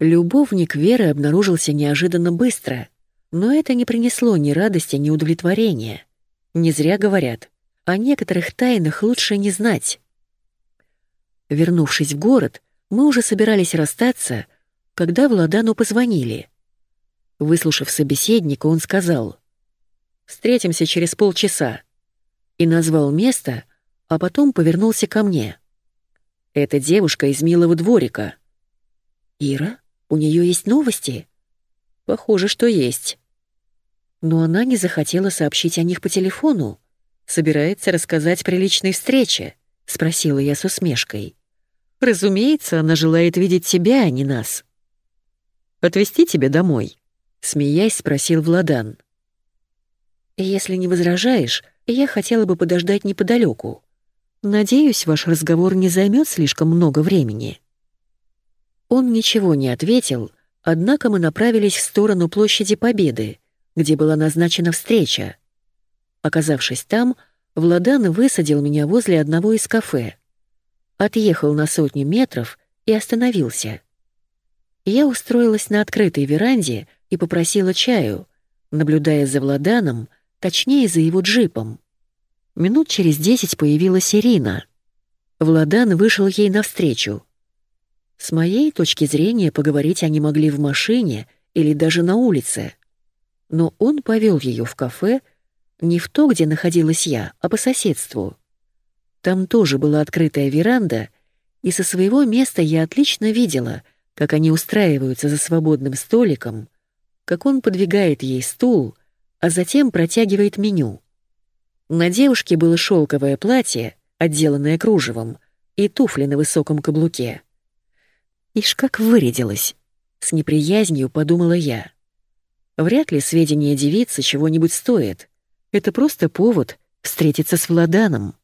Любовник Веры обнаружился неожиданно быстро, но это не принесло ни радости, ни удовлетворения. Не зря говорят, о некоторых тайнах лучше не знать. Вернувшись в город, мы уже собирались расстаться, когда Владану позвонили. Выслушав собеседника, он сказал «Встретимся через полчаса» и назвал место, а потом повернулся ко мне. «Это девушка из милого дворика». «Ира, у нее есть новости?» «Похоже, что есть». Но она не захотела сообщить о них по телефону. Собирается рассказать при личной встрече, спросила я с усмешкой. Разумеется, она желает видеть тебя, а не нас. Отвезти тебя домой, смеясь, спросил Владан. Если не возражаешь, я хотела бы подождать неподалеку. Надеюсь, ваш разговор не займет слишком много времени. Он ничего не ответил, однако мы направились в сторону площади Победы, где была назначена встреча. Оказавшись там, Владан высадил меня возле одного из кафе. Отъехал на сотню метров и остановился. Я устроилась на открытой веранде и попросила чаю, наблюдая за Владаном, точнее, за его джипом. Минут через десять появилась Ирина. Владан вышел ей навстречу. С моей точки зрения, поговорить они могли в машине или даже на улице. Но он повел ее в кафе, не в то, где находилась я, а по соседству. Там тоже была открытая веранда, и со своего места я отлично видела, как они устраиваются за свободным столиком, как он подвигает ей стул, а затем протягивает меню. На девушке было шелковое платье, отделанное кружевом, и туфли на высоком каблуке. Ишь, как вырядилась! С неприязнью подумала я. Вряд ли сведения девицы чего-нибудь стоят. Это просто повод встретиться с Владаном.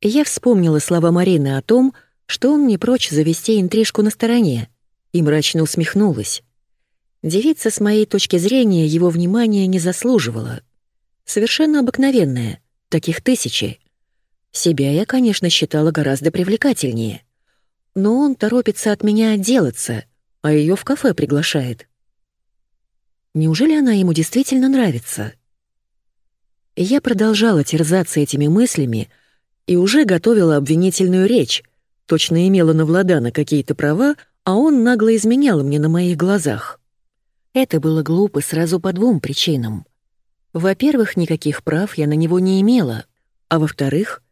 Я вспомнила слова Марины о том, что он не прочь завести интрижку на стороне, и мрачно усмехнулась. Девица, с моей точки зрения, его внимания не заслуживала. Совершенно обыкновенная, таких тысячи. Себя я, конечно, считала гораздо привлекательнее. Но он торопится от меня отделаться, а ее в кафе приглашает. Неужели она ему действительно нравится? Я продолжала терзаться этими мыслями и уже готовила обвинительную речь, точно имела на Владана какие-то права, а он нагло изменял мне на моих глазах. Это было глупо сразу по двум причинам. Во-первых, никаких прав я на него не имела, а во-вторых,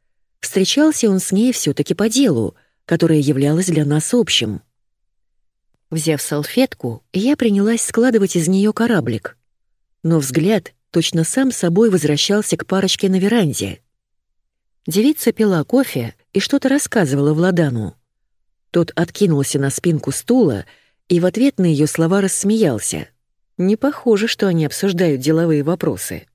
встречался он с ней все таки по делу, которое являлось для нас общим. Взяв салфетку, я принялась складывать из нее кораблик. Но взгляд точно сам собой возвращался к парочке на веранде. Девица пила кофе и что-то рассказывала Владану. Тот откинулся на спинку стула и в ответ на ее слова рассмеялся. Не похоже, что они обсуждают деловые вопросы.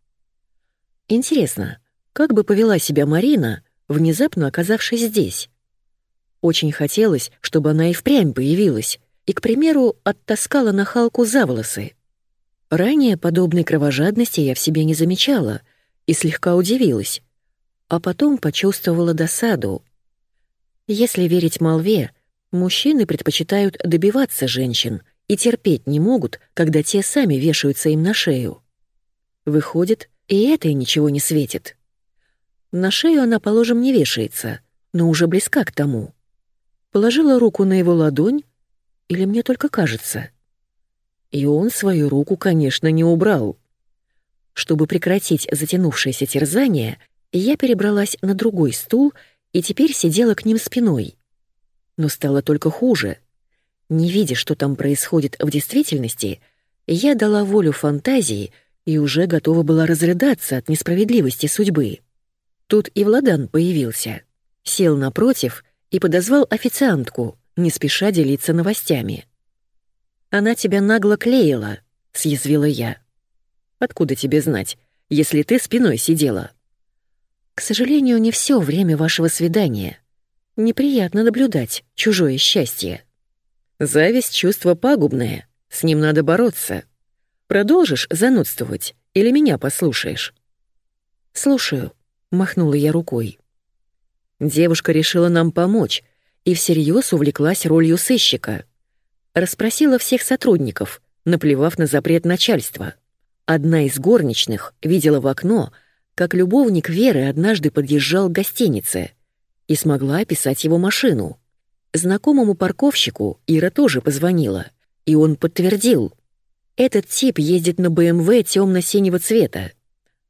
Интересно, как бы повела себя Марина, внезапно оказавшись здесь? Очень хотелось, чтобы она и впрямь появилась, и, к примеру, оттаскала нахалку за волосы. Ранее подобной кровожадности я в себе не замечала и слегка удивилась, а потом почувствовала досаду. Если верить молве, мужчины предпочитают добиваться женщин и терпеть не могут, когда те сами вешаются им на шею. Выходит, и это ничего не светит. На шею она, положим, не вешается, но уже близка к тому. Положила руку на его ладонь или мне только кажется? И он свою руку, конечно, не убрал. Чтобы прекратить затянувшееся терзание, я перебралась на другой стул и теперь сидела к ним спиной. Но стало только хуже. Не видя, что там происходит в действительности, я дала волю фантазии и уже готова была разрыдаться от несправедливости судьбы. Тут и Владан появился. Сел напротив и подозвал официантку, не спеша делиться новостями. «Она тебя нагло клеила», — съязвила я. «Откуда тебе знать, если ты спиной сидела?» «К сожалению, не все время вашего свидания. Неприятно наблюдать чужое счастье. Зависть — чувство пагубное, с ним надо бороться. Продолжишь занудствовать или меня послушаешь?» «Слушаю», — махнула я рукой. Девушка решила нам помочь, и всерьез увлеклась ролью сыщика. Расспросила всех сотрудников, наплевав на запрет начальства. Одна из горничных видела в окно, как любовник Веры однажды подъезжал к гостинице и смогла описать его машину. Знакомому парковщику Ира тоже позвонила, и он подтвердил. Этот тип ездит на БМВ темно-синего цвета.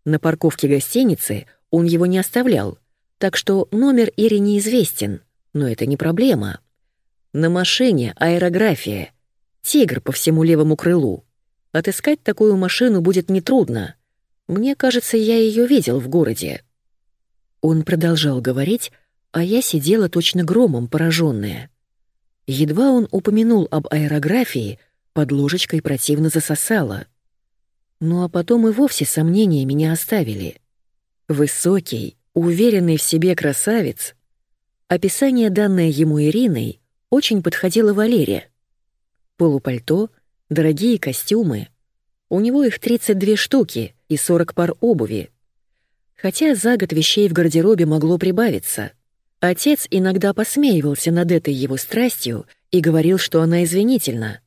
На парковке гостиницы он его не оставлял, так что номер Ире неизвестен, но это не проблема. На машине аэрография, тигр по всему левому крылу. Отыскать такую машину будет нетрудно. Мне кажется, я ее видел в городе. Он продолжал говорить, а я сидела точно громом, пораженная. Едва он упомянул об аэрографии, под ложечкой противно засосало. Ну а потом и вовсе сомнения меня оставили. Высокий, уверенный в себе красавец. Описание, данное ему Ириной, очень подходило Валере. Полупальто, дорогие костюмы. У него их 32 штуки и 40 пар обуви. Хотя за год вещей в гардеробе могло прибавиться — Отец иногда посмеивался над этой его страстью и говорил, что она извинительна.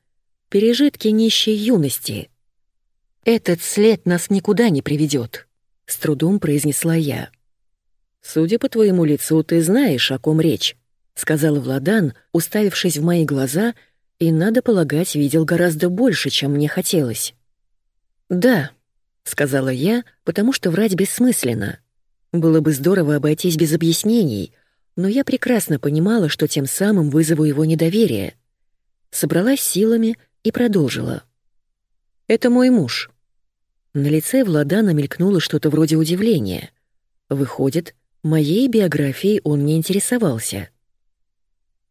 Пережитки нищей юности. «Этот след нас никуда не приведет», — с трудом произнесла я. «Судя по твоему лицу, ты знаешь, о ком речь», — сказал Владан, уставившись в мои глаза, и, надо полагать, видел гораздо больше, чем мне хотелось. «Да», — сказала я, потому что врать бессмысленно. Было бы здорово обойтись без объяснений — но я прекрасно понимала, что тем самым вызову его недоверие. Собралась силами и продолжила. «Это мой муж». На лице Владана мелькнуло что-то вроде удивления. Выходит, моей биографией он не интересовался.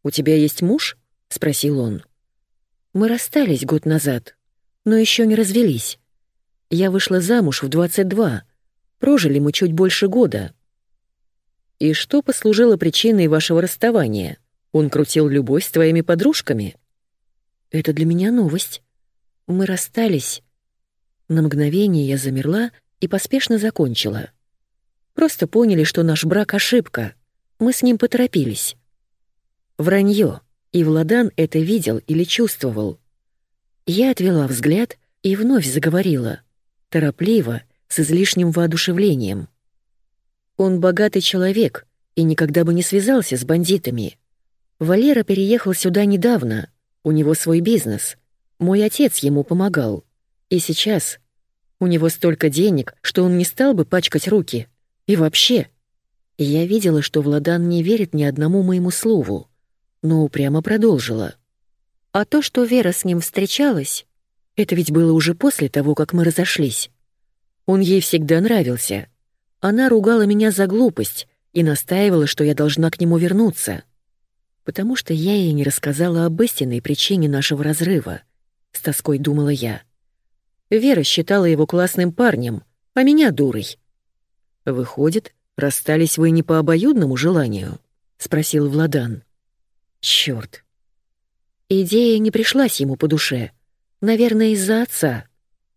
«У тебя есть муж?» — спросил он. «Мы расстались год назад, но еще не развелись. Я вышла замуж в 22. Прожили мы чуть больше года». «И что послужило причиной вашего расставания? Он крутил любовь с твоими подружками?» «Это для меня новость. Мы расстались». На мгновение я замерла и поспешно закончила. Просто поняли, что наш брак — ошибка. Мы с ним поторопились. Вранье, и Владан это видел или чувствовал. Я отвела взгляд и вновь заговорила. Торопливо, с излишним воодушевлением. Он богатый человек и никогда бы не связался с бандитами. Валера переехал сюда недавно, у него свой бизнес. Мой отец ему помогал. И сейчас у него столько денег, что он не стал бы пачкать руки. И вообще. Я видела, что Владан не верит ни одному моему слову, но упрямо продолжила. А то, что Вера с ним встречалась, это ведь было уже после того, как мы разошлись. Он ей всегда нравился. Она ругала меня за глупость и настаивала, что я должна к нему вернуться. Потому что я ей не рассказала об истинной причине нашего разрыва. С тоской думала я. Вера считала его классным парнем, а меня дурой. «Выходит, расстались вы не по обоюдному желанию?» — спросил Владан. Чёрт. Идея не пришлась ему по душе. Наверное, из-за отца.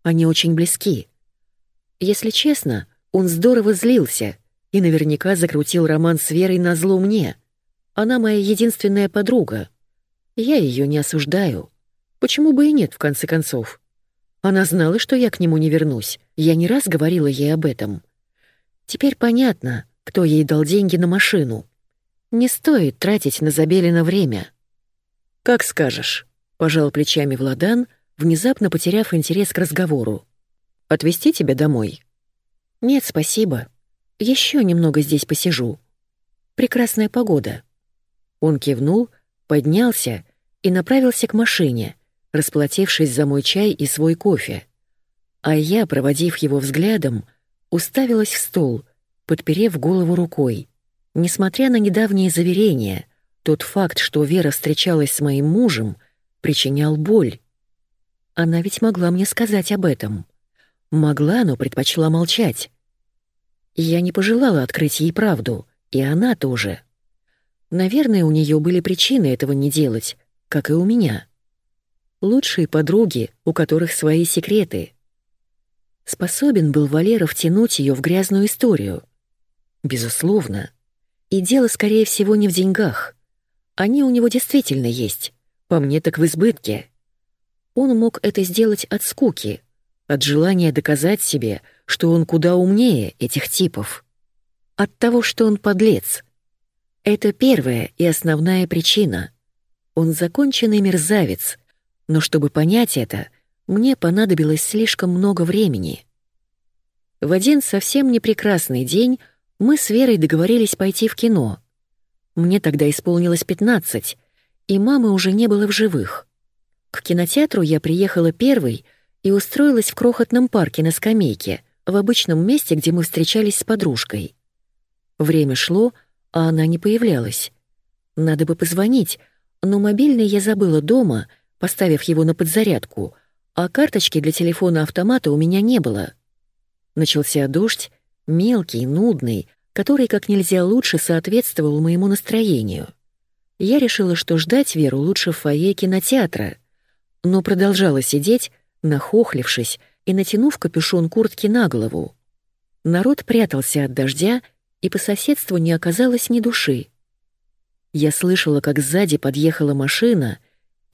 Они очень близки. Если честно, он здорово злился и наверняка закрутил роман с Верой на зло мне. Она моя единственная подруга. Я ее не осуждаю. Почему бы и нет, в конце концов? Она знала, что я к нему не вернусь. Я не раз говорила ей об этом. Теперь понятно, кто ей дал деньги на машину. Не стоит тратить на Забелина время. «Как скажешь», — пожал плечами Владан, внезапно потеряв интерес к разговору. «Отвезти тебя домой?» «Нет, спасибо. Еще немного здесь посижу. Прекрасная погода». Он кивнул, поднялся и направился к машине, расплатившись за мой чай и свой кофе. А я, проводив его взглядом, уставилась в стол, подперев голову рукой. Несмотря на недавние заверения, тот факт, что Вера встречалась с моим мужем, причинял боль. Она ведь могла мне сказать об этом. Могла, но предпочла молчать. Я не пожелала открыть ей правду, и она тоже. Наверное, у нее были причины этого не делать, как и у меня. Лучшие подруги, у которых свои секреты. Способен был Валера втянуть ее в грязную историю. Безусловно. И дело, скорее всего, не в деньгах. Они у него действительно есть. По мне так в избытке. Он мог это сделать от скуки, от желания доказать себе, что он куда умнее этих типов. От того, что он подлец. Это первая и основная причина. Он законченный мерзавец, но чтобы понять это, мне понадобилось слишком много времени. В один совсем не прекрасный день мы с Верой договорились пойти в кино. Мне тогда исполнилось 15, и мамы уже не было в живых. К кинотеатру я приехала первой и устроилась в крохотном парке на скамейке, в обычном месте, где мы встречались с подружкой. Время шло, а она не появлялась. Надо бы позвонить, но мобильный я забыла дома, поставив его на подзарядку, а карточки для телефона-автомата у меня не было. Начался дождь, мелкий, нудный, который как нельзя лучше соответствовал моему настроению. Я решила, что ждать Веру лучше в фойе кинотеатра, но продолжала сидеть, нахохлившись и натянув капюшон куртки на голову. Народ прятался от дождя, и по соседству не оказалось ни души. Я слышала, как сзади подъехала машина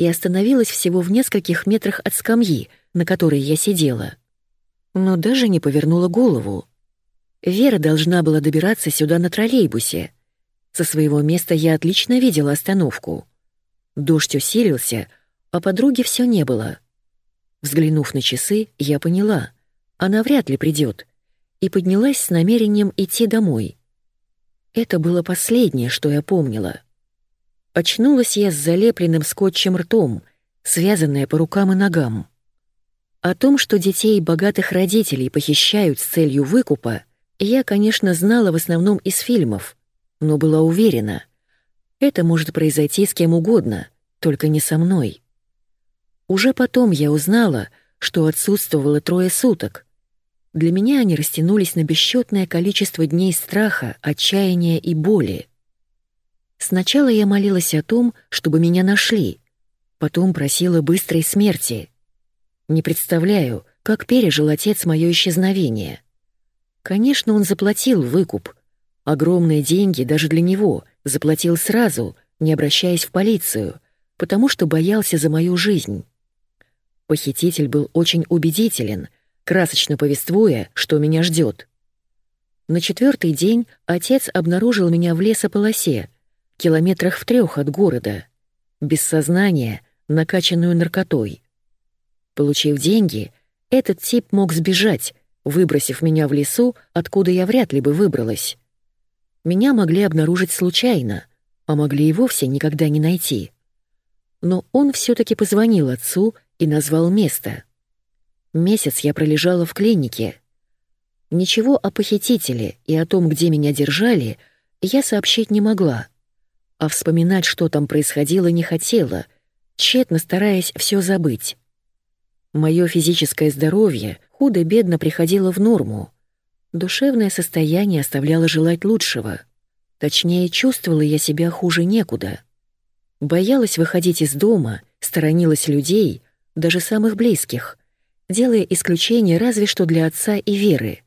и остановилась всего в нескольких метрах от скамьи, на которой я сидела. Но даже не повернула голову. Вера должна была добираться сюда на троллейбусе. Со своего места я отлично видела остановку. Дождь усилился, а подруги все не было. Взглянув на часы, я поняла, она вряд ли придет, и поднялась с намерением идти домой. Это было последнее, что я помнила. Очнулась я с залепленным скотчем ртом, связанная по рукам и ногам. О том, что детей богатых родителей похищают с целью выкупа, я, конечно, знала в основном из фильмов, но была уверена. Это может произойти с кем угодно, только не со мной. Уже потом я узнала, что отсутствовало трое суток. Для меня они растянулись на бесчетное количество дней страха, отчаяния и боли. Сначала я молилась о том, чтобы меня нашли, потом просила быстрой смерти. Не представляю, как пережил отец мое исчезновение. Конечно, он заплатил выкуп. Огромные деньги даже для него заплатил сразу, не обращаясь в полицию, потому что боялся за мою жизнь. Похититель был очень убедителен, красочно повествуя, что меня ждет. На четвертый день отец обнаружил меня в лесополосе, километрах в трех от города, без сознания, накачанную наркотой. Получив деньги, этот тип мог сбежать, выбросив меня в лесу, откуда я вряд ли бы выбралась. Меня могли обнаружить случайно, а могли и вовсе никогда не найти. Но он все таки позвонил отцу и назвал место. Месяц я пролежала в клинике. Ничего о похитителе и о том, где меня держали, я сообщить не могла. А вспоминать, что там происходило, не хотела, тщетно стараясь все забыть. Мое физическое здоровье худо-бедно приходило в норму. Душевное состояние оставляло желать лучшего. Точнее, чувствовала я себя хуже некуда. Боялась выходить из дома, сторонилась людей, даже самых близких, делая исключение разве что для отца и Веры.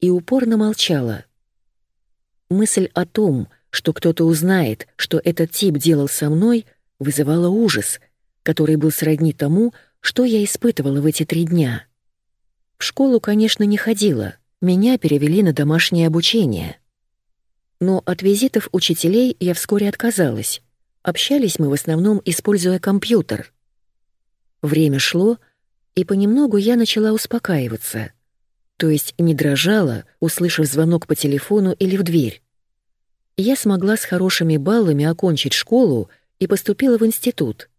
И упорно молчала. Мысль о том, что кто-то узнает, что этот тип делал со мной, вызывала ужас, который был сродни тому, что я испытывала в эти три дня? В школу, конечно, не ходила, меня перевели на домашнее обучение. Но от визитов учителей я вскоре отказалась. Общались мы в основном, используя компьютер. Время шло, и понемногу я начала успокаиваться. То есть не дрожала, услышав звонок по телефону или в дверь. Я смогла с хорошими баллами окончить школу и поступила в институт —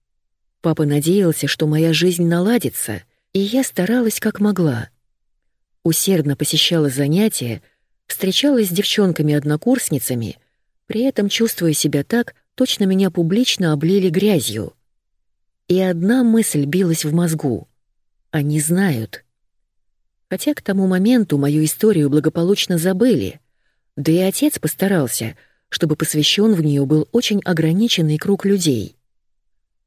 Папа надеялся, что моя жизнь наладится, и я старалась как могла. Усердно посещала занятия, встречалась с девчонками-однокурсницами, при этом чувствуя себя так, точно меня публично облили грязью. И одна мысль билась в мозгу. Они знают. Хотя к тому моменту мою историю благополучно забыли, да и отец постарался, чтобы посвящен в нее был очень ограниченный круг людей.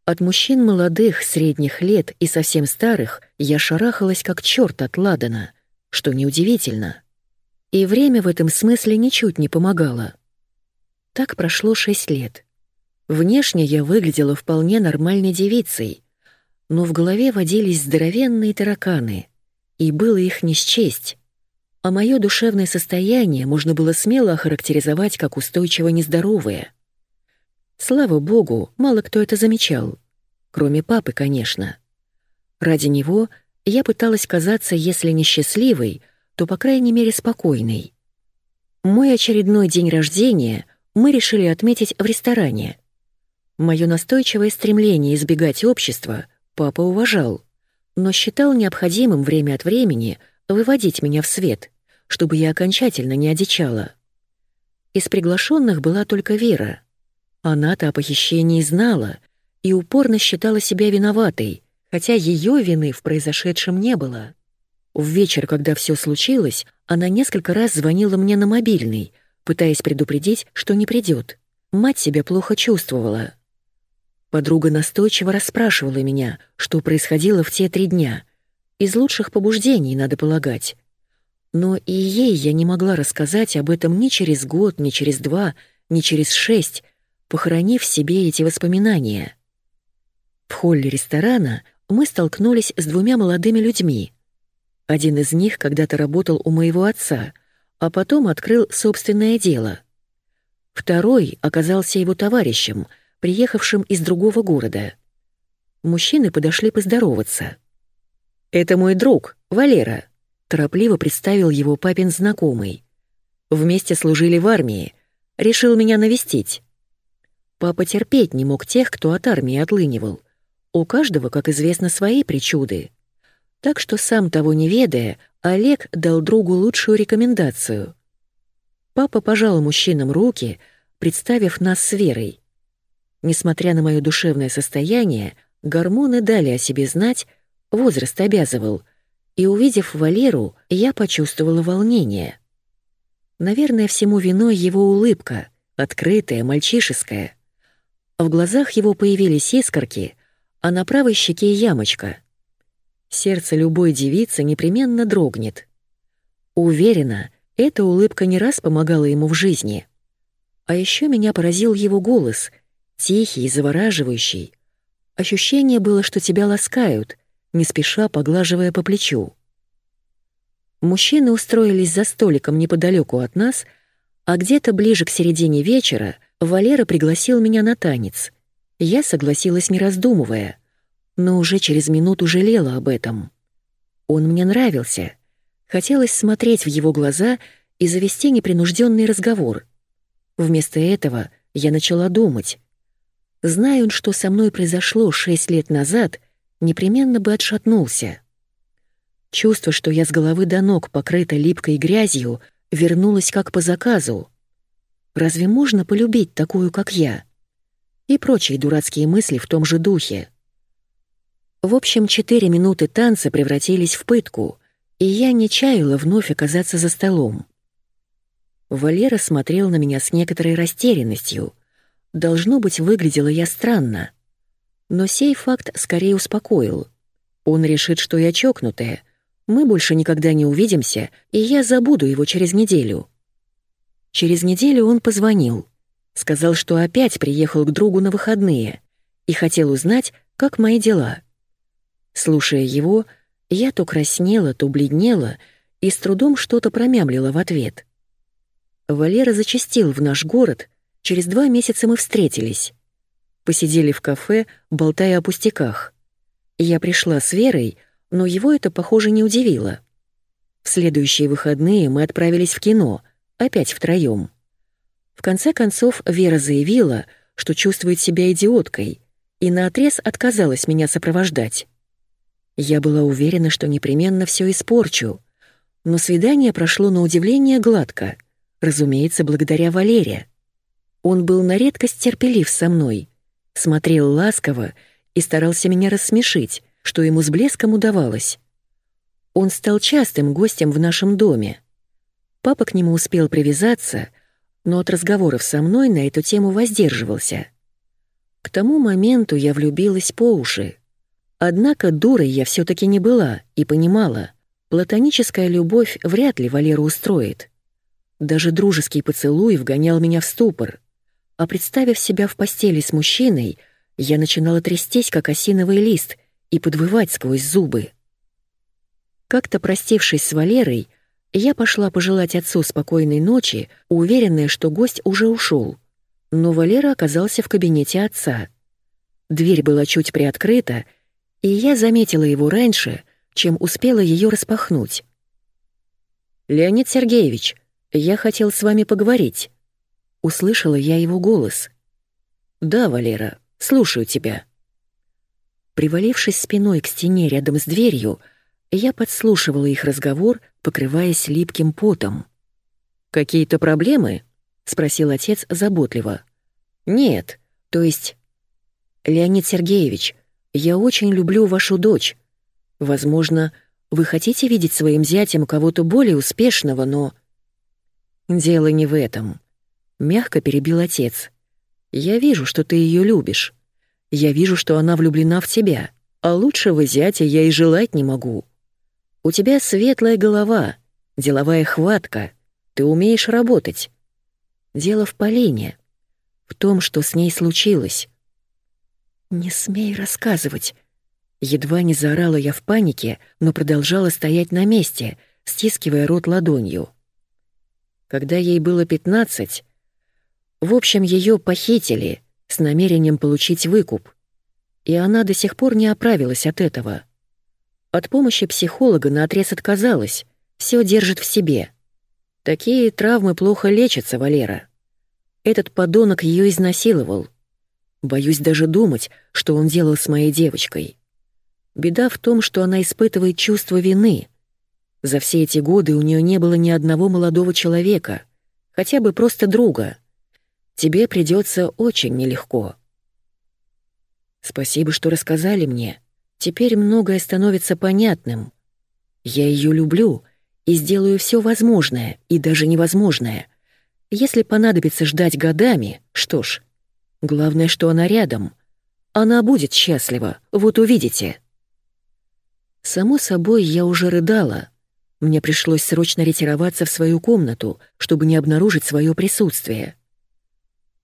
От мужчин молодых, средних лет и совсем старых я шарахалась как черт от Ладана, что неудивительно. И время в этом смысле ничуть не помогало. Так прошло шесть лет. Внешне я выглядела вполне нормальной девицей, но в голове водились здоровенные тараканы, и было их не счесть. А мое душевное состояние можно было смело охарактеризовать как устойчиво нездоровое. Слава богу, мало кто это замечал. Кроме папы, конечно. Ради него я пыталась казаться, если не счастливой, то, по крайней мере, спокойной. Мой очередной день рождения мы решили отметить в ресторане. Мое настойчивое стремление избегать общества папа уважал, но считал необходимым время от времени выводить меня в свет, чтобы я окончательно не одичала. Из приглашенных была только Вера. Она-то о похищении знала и упорно считала себя виноватой, хотя ее вины в произошедшем не было. В вечер, когда все случилось, она несколько раз звонила мне на мобильный, пытаясь предупредить, что не придет. Мать себя плохо чувствовала. Подруга настойчиво расспрашивала меня, что происходило в те три дня. Из лучших побуждений, надо полагать. Но и ей я не могла рассказать об этом ни через год, ни через два, ни через шесть, похоронив себе эти воспоминания. В холле ресторана мы столкнулись с двумя молодыми людьми. Один из них когда-то работал у моего отца, а потом открыл собственное дело. Второй оказался его товарищем, приехавшим из другого города. Мужчины подошли поздороваться. «Это мой друг, Валера», — торопливо представил его папин знакомый. «Вместе служили в армии. Решил меня навестить». Папа терпеть не мог тех, кто от армии отлынивал. У каждого, как известно, свои причуды. Так что сам того не ведая, Олег дал другу лучшую рекомендацию. Папа пожал мужчинам руки, представив нас с Верой. Несмотря на мое душевное состояние, гормоны дали о себе знать, возраст обязывал, и, увидев Валеру, я почувствовала волнение. Наверное, всему виной его улыбка, открытая, мальчишеская. В глазах его появились искорки, а на правой щеке ямочка. Сердце любой девицы непременно дрогнет. Уверена, эта улыбка не раз помогала ему в жизни. А еще меня поразил его голос, тихий и завораживающий. Ощущение было, что тебя ласкают, не спеша поглаживая по плечу. Мужчины устроились за столиком неподалеку от нас, а где-то ближе к середине вечера Валера пригласил меня на танец — я согласилась, не раздумывая, но уже через минуту жалела об этом. Он мне нравился. Хотелось смотреть в его глаза и завести непринужденный разговор. Вместо этого я начала думать. Зная он, что со мной произошло шесть лет назад, непременно бы отшатнулся. Чувство, что я с головы до ног покрыта липкой грязью, вернулось как по заказу. Разве можно полюбить такую, как я? и прочие дурацкие мысли в том же духе. В общем, четыре минуты танца превратились в пытку, и я не чаяла вновь оказаться за столом. Валера смотрел на меня с некоторой растерянностью. Должно быть, выглядела я странно. Но сей факт скорее успокоил. Он решит, что я чокнутая, мы больше никогда не увидимся, и я забуду его через неделю. Через неделю он позвонил. Сказал, что опять приехал к другу на выходные и хотел узнать, как мои дела. Слушая его, я то краснела, то бледнела и с трудом что-то промямлила в ответ. Валера зачастил в наш город, через два месяца мы встретились. Посидели в кафе, болтая о пустяках. Я пришла с Верой, но его это, похоже, не удивило. В следующие выходные мы отправились в кино, опять втроём. В конце концов, Вера заявила, что чувствует себя идиоткой, и наотрез отказалась меня сопровождать. Я была уверена, что непременно все испорчу, но свидание прошло на удивление гладко, разумеется, благодаря Валере. Он был на редкость терпелив со мной, смотрел ласково и старался меня рассмешить, что ему с блеском удавалось. Он стал частым гостем в нашем доме. Папа к нему успел привязаться — но от разговоров со мной на эту тему воздерживался. К тому моменту я влюбилась по уши. Однако дурой я все таки не была и понимала, платоническая любовь вряд ли Валеру устроит. Даже дружеский поцелуй вгонял меня в ступор. А представив себя в постели с мужчиной, я начинала трястись, как осиновый лист, и подвывать сквозь зубы. Как-то простившись с Валерой, я пошла пожелать отцу спокойной ночи, уверенная, что гость уже ушел. Но Валера оказался в кабинете отца. Дверь была чуть приоткрыта, и я заметила его раньше, чем успела ее распахнуть. «Леонид Сергеевич, я хотел с вами поговорить». Услышала я его голос. «Да, Валера, слушаю тебя». Привалившись спиной к стене рядом с дверью, я подслушивала их разговор, покрываясь липким потом. «Какие-то проблемы?» — спросил отец заботливо. «Нет, то есть...» «Леонид Сергеевич, я очень люблю вашу дочь. Возможно, вы хотите видеть своим зятем кого-то более успешного, но...» «Дело не в этом», — мягко перебил отец. «Я вижу, что ты ее любишь. Я вижу, что она влюблена в тебя, а лучшего зятя я и желать не могу. У тебя светлая голова, деловая хватка, ты умеешь работать. Дело в Полине, в том, что с ней случилось». «Не смей рассказывать», Едва не заорала я в панике, но продолжала стоять на месте, стискивая рот ладонью. Когда ей было пятнадцать, в общем, ее похитили с намерением получить выкуп. И она до сих пор не оправилась от этого. От помощи психолога наотрез отказалась, все держит в себе. Такие травмы плохо лечатся, Валера. Этот подонок ее изнасиловал. Боюсь даже думать, что он делал с моей девочкой. Беда в том, что она испытывает чувство вины. За все эти годы у нее не было ни одного молодого человека, хотя бы просто друга. Тебе придется очень нелегко. Спасибо, что рассказали мне. Теперь многое становится понятным. Я ее люблю и сделаю все возможное и даже невозможное. Если понадобится ждать годами, что ж, главное, что она рядом. Она будет счастлива, вот увидите. Само собой, я уже рыдала. Мне пришлось срочно ретироваться в свою комнату, чтобы не обнаружить свое присутствие.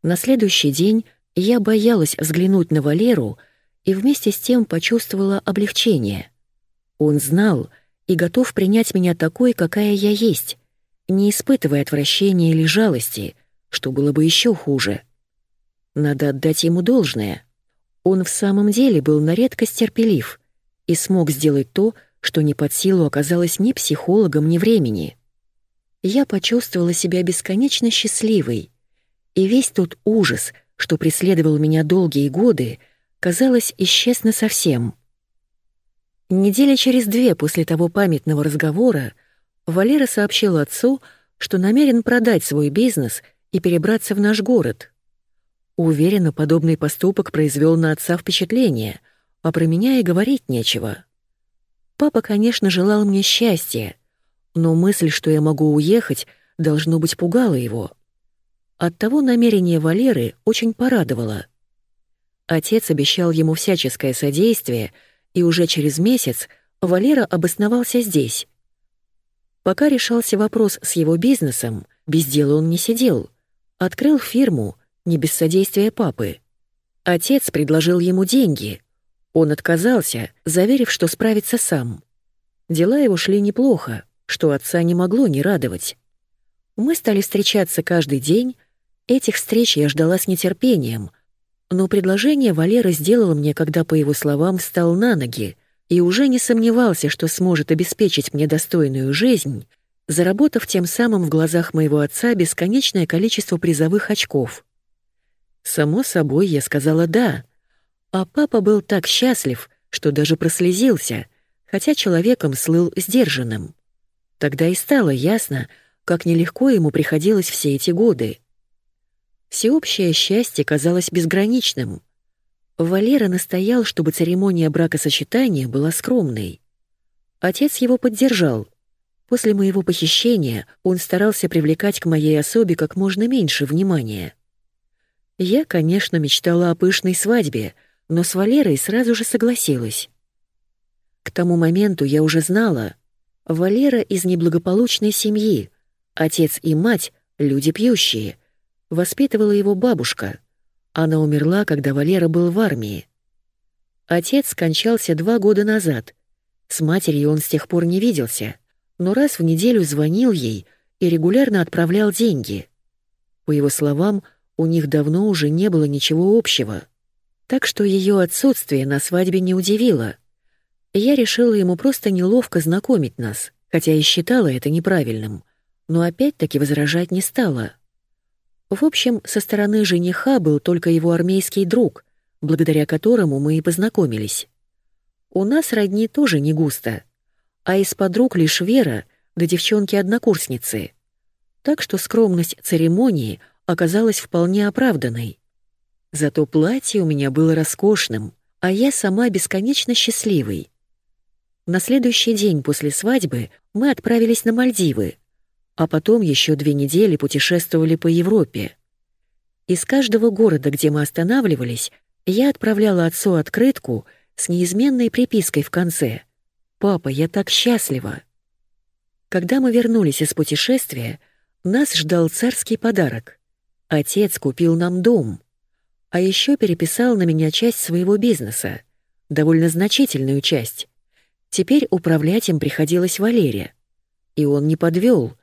На следующий день я боялась взглянуть на Валеру и вместе с тем почувствовала облегчение. Он знал и готов принять меня такой, какая я есть, не испытывая отвращения или жалости, что было бы еще хуже. Надо отдать ему должное. Он в самом деле был на редкость терпелив — и смог сделать то, что не под силу оказалось ни психологом, ни времени. Я почувствовала себя бесконечно счастливой, и весь тот ужас, что преследовал меня долгие годы, казалось, исчез совсем. Недели через две после того памятного разговора Валера сообщил отцу, что намерен продать свой бизнес и перебраться в наш город. Уверенно, подобный поступок произвел на отца впечатление — а про меня и говорить нечего. Папа, конечно, желал мне счастья, но мысль, что я могу уехать, должно быть, пугала его. Оттого намерение Валеры очень порадовало. Отец обещал ему всяческое содействие, и уже через месяц Валера обосновался здесь. Пока решался вопрос с его бизнесом, без дела он не сидел. Открыл фирму, не без содействия папы. Отец предложил ему деньги, он отказался, заверив, что справится сам. Дела его шли неплохо, что отца не могло не радовать. Мы стали встречаться каждый день, этих встреч я ждала с нетерпением, но предложение Валера сделал мне, когда, по его словам, встал на ноги и уже не сомневался, что сможет обеспечить мне достойную жизнь, заработав тем самым в глазах моего отца бесконечное количество призовых очков. Само собой, я сказала «да», а папа был так счастлив, что даже прослезился, хотя человеком слыл сдержанным. Тогда и стало ясно, как нелегко ему приходилось все эти годы. Всеобщее счастье казалось безграничным. Валера настоял, чтобы церемония бракосочетания была скромной. Отец его поддержал. После моего похищения он старался привлекать к моей особе как можно меньше внимания. Я, конечно, мечтала о пышной свадьбе, но с Валерой сразу же согласилась. К тому моменту я уже знала, Валера из неблагополучной семьи, отец и мать — люди пьющие, воспитывала его бабушка. Она умерла, когда Валера был в армии. Отец скончался два года назад. С матерью он с тех пор не виделся, но раз в неделю звонил ей и регулярно отправлял деньги. По его словам, у них давно уже не было ничего общего. Так что ее отсутствие на свадьбе не удивило. Я решила ему просто неловко знакомить нас, хотя и считала это неправильным, но опять-таки возражать не стала. В общем, со стороны жениха был только его армейский друг, благодаря которому мы и познакомились. У нас родни тоже не густо, а из подруг лишь Вера да девчонки-однокурсницы. Так что скромность церемонии оказалась вполне оправданной. Зато платье у меня было роскошным, а я сама бесконечно счастливой. На следующий день после свадьбы мы отправились на Мальдивы, а потом еще две недели путешествовали по Европе. Из каждого города, где мы останавливались, я отправляла отцу открытку с неизменной припиской в конце «Папа, я так счастлива!». Когда мы вернулись из путешествия, нас ждал царский подарок. Отец купил нам дом, а еще переписал на меня часть своего бизнеса, довольно значительную часть. Теперь управлять им приходилось Валере. И он не подвел.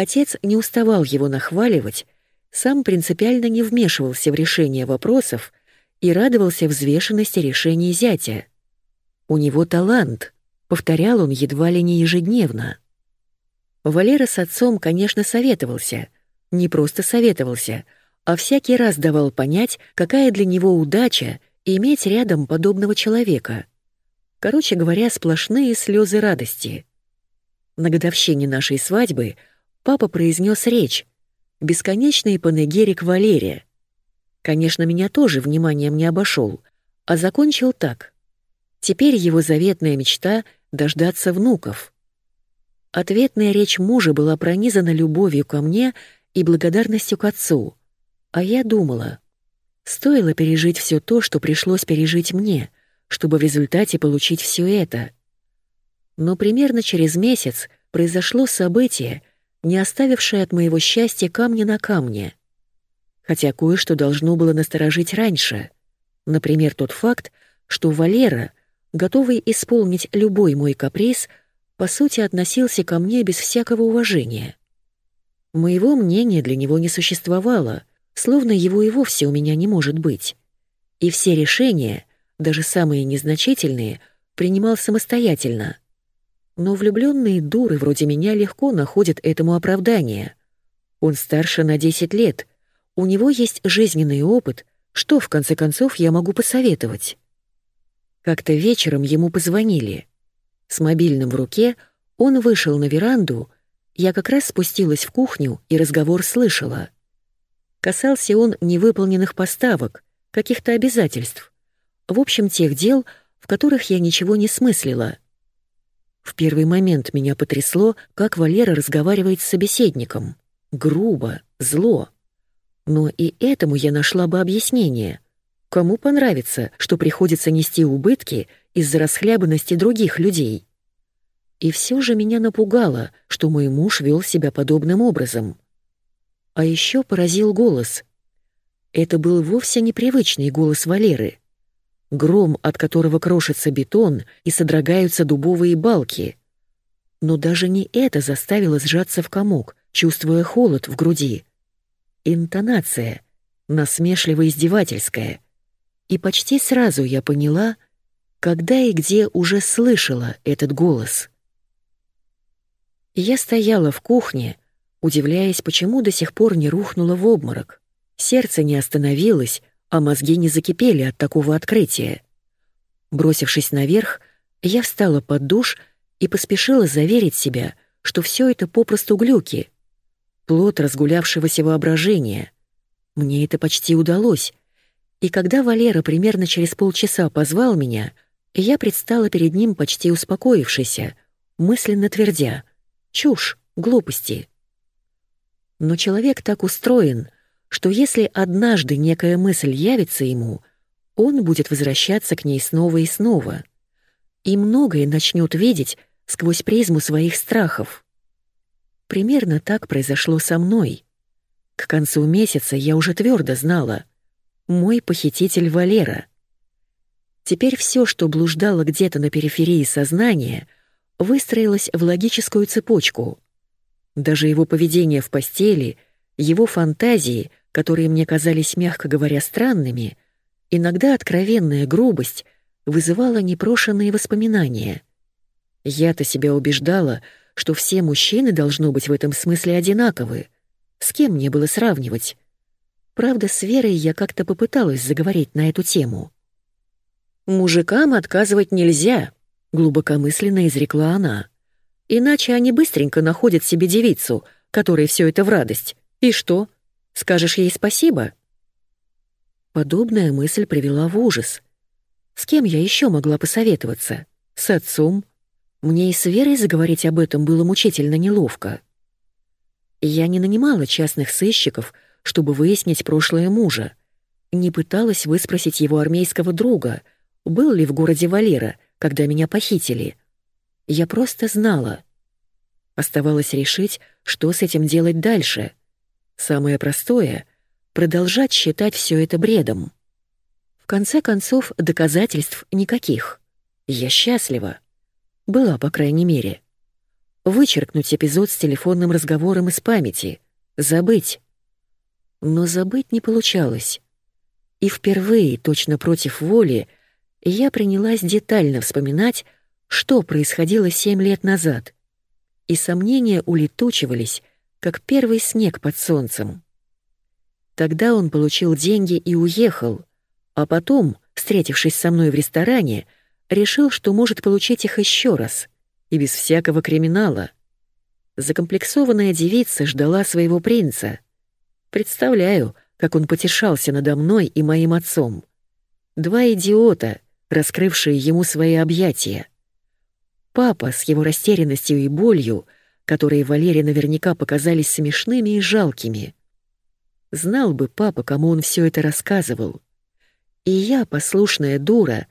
Отец не уставал его нахваливать, сам принципиально не вмешивался в решение вопросов, и радовался взвешенности решений зятя. «У него талант», — повторял он едва ли не ежедневно. Валера с отцом, конечно, советовался. Не просто советовался, а всякий раз давал понять, какая для него удача иметь рядом подобного человека. Короче говоря, сплошные слезы радости. На годовщине нашей свадьбы папа произнес речь, бесконечный панегерик Валерия, Конечно, меня тоже вниманием не обошел, а закончил так. Теперь его заветная мечта — дождаться внуков. Ответная речь мужа была пронизана любовью ко мне и благодарностью к отцу. А я думала, стоило пережить все то, что пришлось пережить мне, чтобы в результате получить все это. Но примерно через месяц произошло событие, не оставившее от моего счастья камня на камне — хотя кое-что должно было насторожить раньше. Например, тот факт, что Валера, готовый исполнить любой мой каприз, по сути относился ко мне без всякого уважения. Моего мнения для него не существовало, словно его и вовсе у меня не может быть. И все решения, даже самые незначительные, принимал самостоятельно. Но влюбленные дуры вроде меня легко находят этому оправдание. Он старше на 10 лет, у него есть жизненный опыт, что, в конце концов, я могу посоветовать? Как-то вечером ему позвонили. С мобильным в руке он вышел на веранду, я как раз спустилась в кухню и разговор слышала. Касался он невыполненных поставок, каких-то обязательств. В общем, тех дел, в которых я ничего не смыслила. В первый момент меня потрясло, как Валера разговаривает с собеседником. Грубо, зло. Но и этому я нашла бы объяснение. Кому понравится, что приходится нести убытки из-за расхлябанности других людей? И все же меня напугало, что мой муж вел себя подобным образом. А еще поразил голос. Это был вовсе непривычный голос Валеры. Гром, от которого крошится бетон и содрогаются дубовые балки. Но даже не это заставило сжаться в комок, чувствуя холод в груди. Интонация, насмешливо-издевательская. И почти сразу я поняла, когда и где уже слышала этот голос. Я стояла в кухне, удивляясь, почему до сих пор не рухнула в обморок. Сердце не остановилось, а мозги не закипели от такого открытия. Бросившись наверх, я встала под душ и поспешила заверить себя, что все это попросту глюки — плод разгулявшегося воображения. Мне это почти удалось. И когда Валера примерно через полчаса позвал меня, я предстала перед ним почти успокоившейся, мысленно твердя «Чушь, глупости». Но человек так устроен, что если однажды некая мысль явится ему, он будет возвращаться к ней снова и снова. И многое начнет видеть сквозь призму своих страхов. Примерно так произошло со мной. К концу месяца я уже твердо знала. Мой похититель Валера. Теперь все, что блуждало где-то на периферии сознания, выстроилось в логическую цепочку. Даже его поведение в постели, его фантазии, которые мне казались, мягко говоря, странными, иногда откровенная грубость вызывала непрошенные воспоминания. Я-то себя убеждала, что все мужчины должно быть в этом смысле одинаковы — с кем мне было сравнивать? Правда, с Верой я как-то попыталась заговорить на эту тему. «Мужикам отказывать нельзя», — глубокомысленно изрекла она. «Иначе они быстренько находят себе девицу, которой все это в радость. И что? Скажешь ей спасибо?» Подобная мысль привела в ужас. С кем я еще могла посоветоваться? С отцом? Мне и с Верой заговорить об этом было мучительно неловко. Я не нанимала частных сыщиков, чтобы выяснить прошлое мужа. Не пыталась выспросить его армейского друга, был ли в городе Валера, когда меня похитили. Я просто знала. Оставалось решить, что с этим делать дальше. Самое простое — продолжать считать все это бредом. В конце концов, доказательств никаких. Я счастлива. Была, по крайней мере вычеркнуть эпизод с телефонным разговором из памяти, забыть. Но забыть не получалось. И впервые, точно против воли, я принялась детально вспоминать, что происходило семь лет назад. И сомнения улетучивались, как первый снег под солнцем. Тогда он получил деньги и уехал, а потом, встретившись со мной в ресторане, решил, что может получить их еще раз — и без всякого криминала. Закомплексованная девица ждала своего принца. Представляю, как он потешался надо мной и моим отцом. Два идиота, раскрывшие ему свои объятия. Папа с его растерянностью и болью, которые Валере наверняка показались смешными и жалкими. Знал бы папа, кому он все это рассказывал. И я, послушная дура,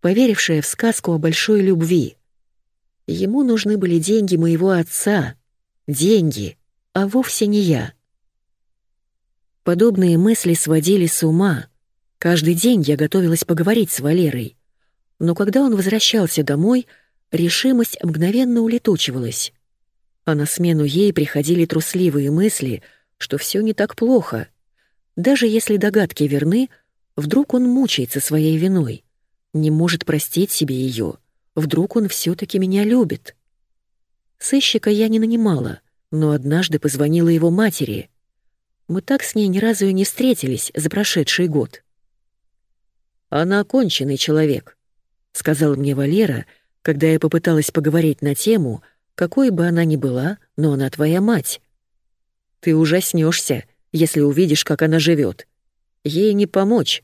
поверившая в сказку о большой любви — Ему нужны были деньги моего отца. Деньги, а вовсе не я. Подобные мысли сводили с ума. Каждый день я готовилась поговорить с Валерой. Но когда он возвращался домой, решимость мгновенно улетучивалась. А на смену ей приходили трусливые мысли, что все не так плохо. Даже если догадки верны, вдруг он мучается своей виной, не может простить себе ее. Вдруг он все-таки меня любит? Сыщика я не нанимала, но однажды позвонила его матери. Мы так с ней ни разу и не встретились за прошедший год. «Она оконченный человек», — сказал мне Валера, когда я попыталась поговорить на тему, какой бы она ни была, но она твоя мать. Ты ужаснешься, если увидишь, как она живет. Ей не помочь.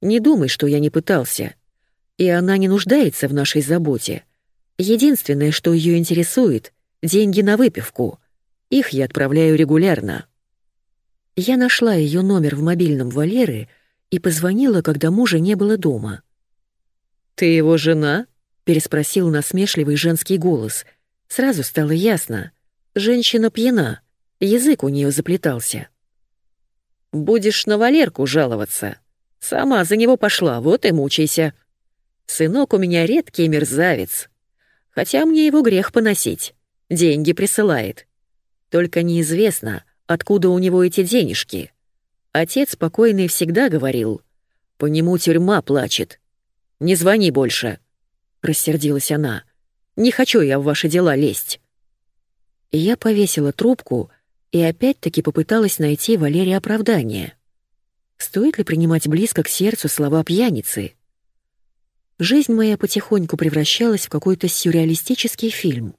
Не думай, что я не пытался и она не нуждается в нашей заботе. Единственное, что ее интересует — деньги на выпивку. Их я отправляю регулярно. Я нашла ее номер в мобильном Валеры и позвонила, когда мужа не было дома. «Ты его жена?» — переспросил насмешливый женский голос. Сразу стало ясно. Женщина пьяна, язык у нее заплетался. «Будешь на Валерку жаловаться. Сама за него пошла, вот и мучайся», Сынок у меня редкий мерзавец. Хотя мне его грех поносить. Деньги присылает. Только неизвестно, откуда у него эти денежки. Отец спокойный всегда говорил. По нему тюрьма плачет. «Не звони больше», — рассердилась она. «Не хочу я в ваши дела лезть». Я повесила трубку и опять-таки попыталась найти Валерия оправдание. Стоит ли принимать близко к сердцу слова пьяницы? Жизнь моя потихоньку превращалась в какой-то сюрреалистический фильм.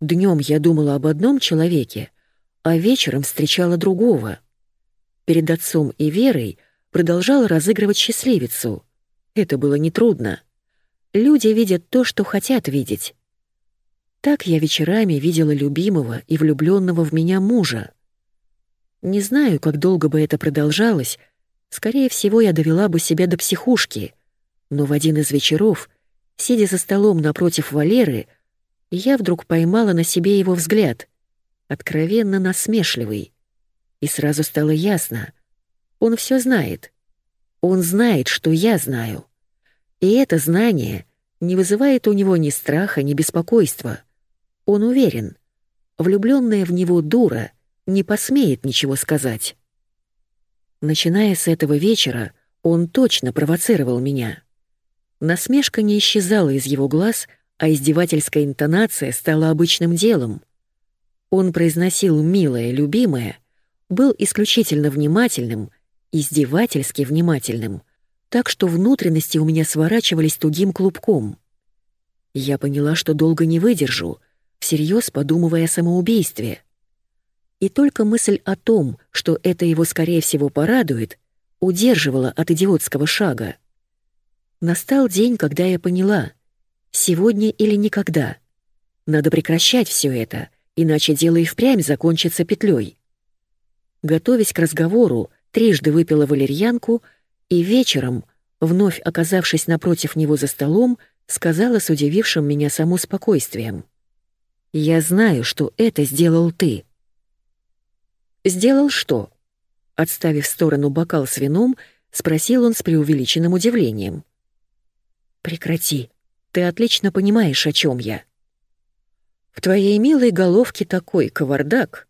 Днем я думала об одном человеке, а вечером встречала другого. Перед отцом и Верой продолжала разыгрывать счастливицу. Это было нетрудно. Люди видят то, что хотят видеть. Так я вечерами видела любимого и влюбленного в меня мужа. Не знаю, как долго бы это продолжалось, скорее всего, я довела бы себя до психушки — но в один из вечеров, сидя за столом напротив Валеры, я вдруг поймала на себе его взгляд, откровенно насмешливый. и сразу стало ясно. Он все знает. Он знает, что я знаю. И это знание не вызывает у него ни страха, ни беспокойства. Он уверен. Влюбленная в него дура не посмеет ничего сказать. Начиная с этого вечера, он точно провоцировал меня. Насмешка не исчезала из его глаз, а издевательская интонация стала обычным делом. Он произносил «милое, любимое», был исключительно внимательным, издевательски внимательным, так что внутренности у меня сворачивались тугим клубком. Я поняла, что долго не выдержу, всерьез подумывая о самоубийстве. И только мысль о том, что это его, скорее всего, порадует, удерживала от идиотского шага. Настал день, когда я поняла — сегодня или никогда. Надо прекращать все это, иначе дело и впрямь закончится петлей. Готовясь к разговору, трижды выпила валерьянку и вечером, вновь оказавшись напротив него за столом, сказала с удивившим меня само спокойствием. «Я знаю, что это сделал ты». «Сделал что?» Отставив в сторону бокал с вином, спросил он с преувеличенным удивлением. «Прекрати. Ты отлично понимаешь, о чем я». «В твоей милой головке такой кавардак.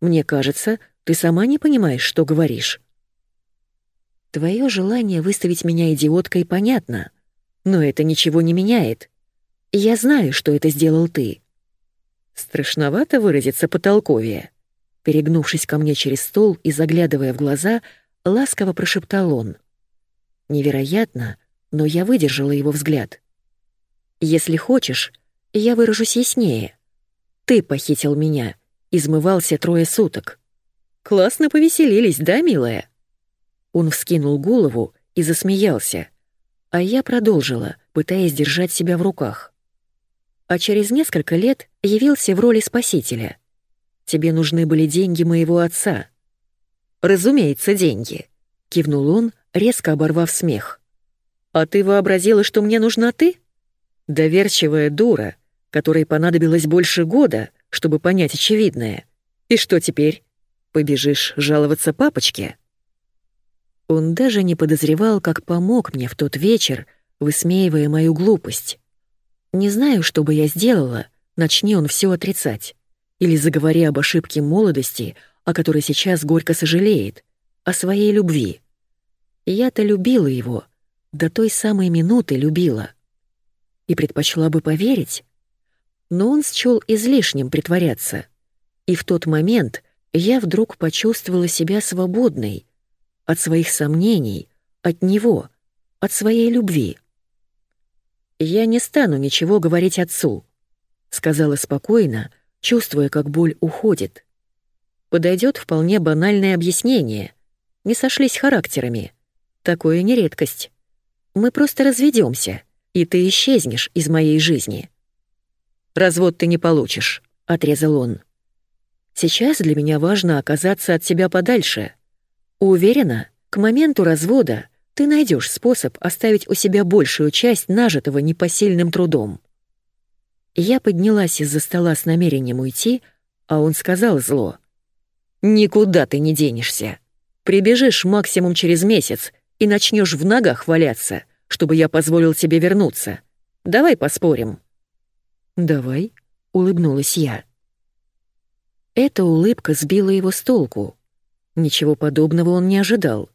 Мне кажется, ты сама не понимаешь, что говоришь». Твое желание выставить меня идиоткой понятно, но это ничего не меняет. Я знаю, что это сделал ты. Страшновато выразиться потолковее. Перегнувшись ко мне через стол и заглядывая в глаза, ласково прошептал он. Невероятно, но я выдержала его взгляд. «Если хочешь, я выражусь яснее. Ты похитил меня, измывался трое суток. Классно повеселились, да, милая?» Он вскинул голову и засмеялся, а я продолжила, пытаясь держать себя в руках. А через несколько лет явился в роли спасителя. Тебе нужны были деньги моего отца. Разумеется, деньги, кивнул он, резко оборвав смех. А ты вообразила, что мне нужна ты? Доверчивая дура, которой понадобилось больше года, чтобы понять очевидное. И что теперь? Побежишь жаловаться папочке? Он даже не подозревал, как помог мне в тот вечер, высмеивая мою глупость. Не знаю, что бы я сделала, начни он все отрицать. Или заговори об ошибке молодости, о которой сейчас горько сожалеет, о своей любви. Я-то любила его, до той самой минуты любила. И предпочла бы поверить. Но он счёл излишним притворяться. И в тот момент я вдруг почувствовала себя свободной от своих сомнений, от него, от своей любви. «Я не стану ничего говорить отцу», — сказала спокойно, чувствуя, как боль уходит. Подойдет вполне банальное объяснение. Не сошлись характерами. Такое не редкость. Мы просто разведемся, и ты исчезнешь из моей жизни. «Развод ты не получишь», — отрезал он. «Сейчас для меня важно оказаться от тебя подальше. Уверена, к моменту развода ты найдешь способ оставить у себя большую часть нажитого непосильным трудом. Я поднялась из-за стола с намерением уйти, а он сказал зло. «Никуда ты не денешься. Прибежишь максимум через месяц и начнешь в ногах валяться, чтобы я позволил тебе вернуться. Давай поспорим». «Давай», — улыбнулась я. Эта улыбка сбила его с толку. Ничего подобного он не ожидал.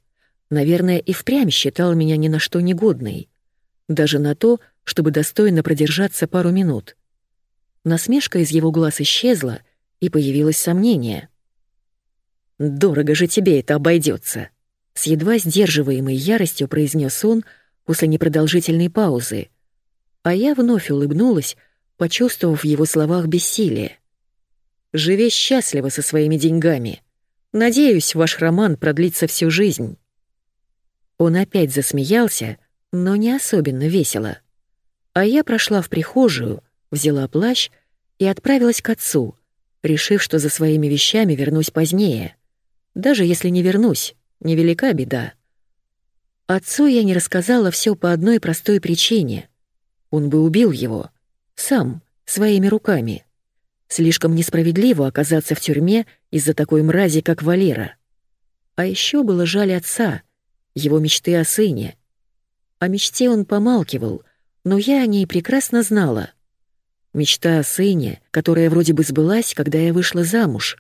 Наверное, и впрямь считал меня ни на что негодной. Даже на то, чтобы достойно продержаться пару минут. Насмешка из его глаз исчезла, и появилось сомнение. «Дорого же тебе это обойдется, с едва сдерживаемой яростью произнес он после непродолжительной паузы. А я вновь улыбнулась, почувствовав в его словах бессилие. «Живи счастливо со своими деньгами. Надеюсь, ваш роман продлится всю жизнь». Он опять засмеялся, но не особенно весело. А я прошла в прихожую, взяла плащ и отправилась к отцу, решив, что за своими вещами вернусь позднее. Даже если не вернусь, невелика беда. Отцу я не рассказала все по одной простой причине. Он бы убил его. Сам, своими руками. Слишком несправедливо оказаться в тюрьме из-за такой мрази, как Валера. А еще было жаль отца, его мечты о сыне. О мечте он помалкивал, но я о ней прекрасно знала. Мечта о сыне, которая вроде бы сбылась, когда я вышла замуж.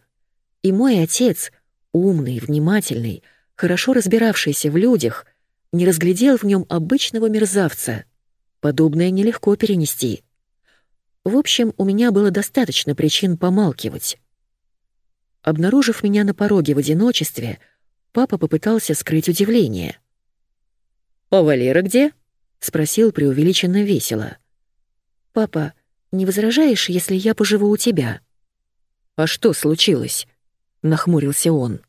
И мой отец, умный, внимательный, хорошо разбиравшийся в людях, не разглядел в нем обычного мерзавца. Подобное нелегко перенести. В общем, у меня было достаточно причин помалкивать. Обнаружив меня на пороге в одиночестве, папа попытался скрыть удивление. «А Валера где?» — спросил преувеличенно весело. «Папа, не возражаешь, если я поживу у тебя?» «А что случилось?» — нахмурился он.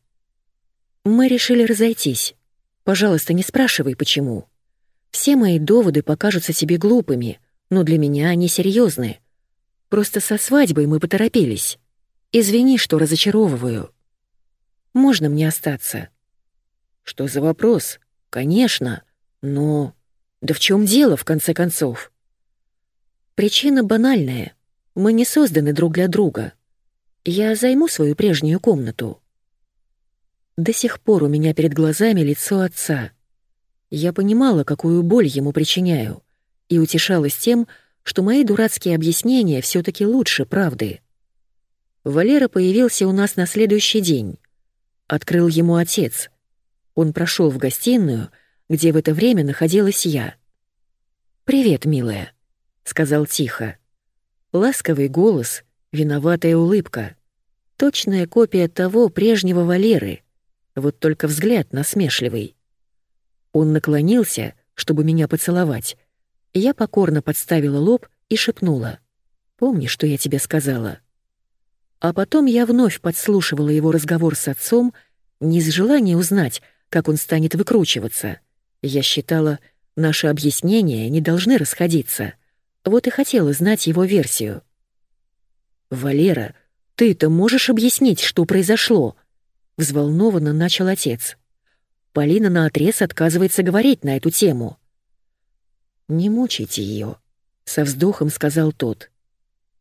«Мы решили разойтись. Пожалуйста, не спрашивай, почему. Все мои доводы покажутся тебе глупыми, но для меня они серьезны. Просто со свадьбой мы поторопились. Извини, что разочаровываю. Можно мне остаться?» «Что за вопрос? Конечно. Но... Да в чем дело, в конце концов?» «Причина банальная. Мы не созданы друг для друга. Я займу свою прежнюю комнату». До сих пор у меня перед глазами лицо отца. Я понимала, какую боль ему причиняю, и утешалась тем, что мои дурацкие объяснения все таки лучше правды. Валера появился у нас на следующий день. Открыл ему отец. Он прошел в гостиную, где в это время находилась я. «Привет, милая», — сказал тихо. Ласковый голос, виноватая улыбка. Точная копия того прежнего Валеры, вот только взгляд насмешливый. Он наклонился, чтобы меня поцеловать, я покорно подставила лоб и шепнула. «Помни, что я тебе сказала?» А потом я вновь подслушивала его разговор с отцом, не из желания узнать, как он станет выкручиваться. Я считала, наши объяснения не должны расходиться. Вот и хотела знать его версию. «Валера, ты-то можешь объяснить, что произошло?» Взволнованно начал отец. Полина наотрез отказывается говорить на эту тему. «Не мучайте ее», — со вздохом сказал тот.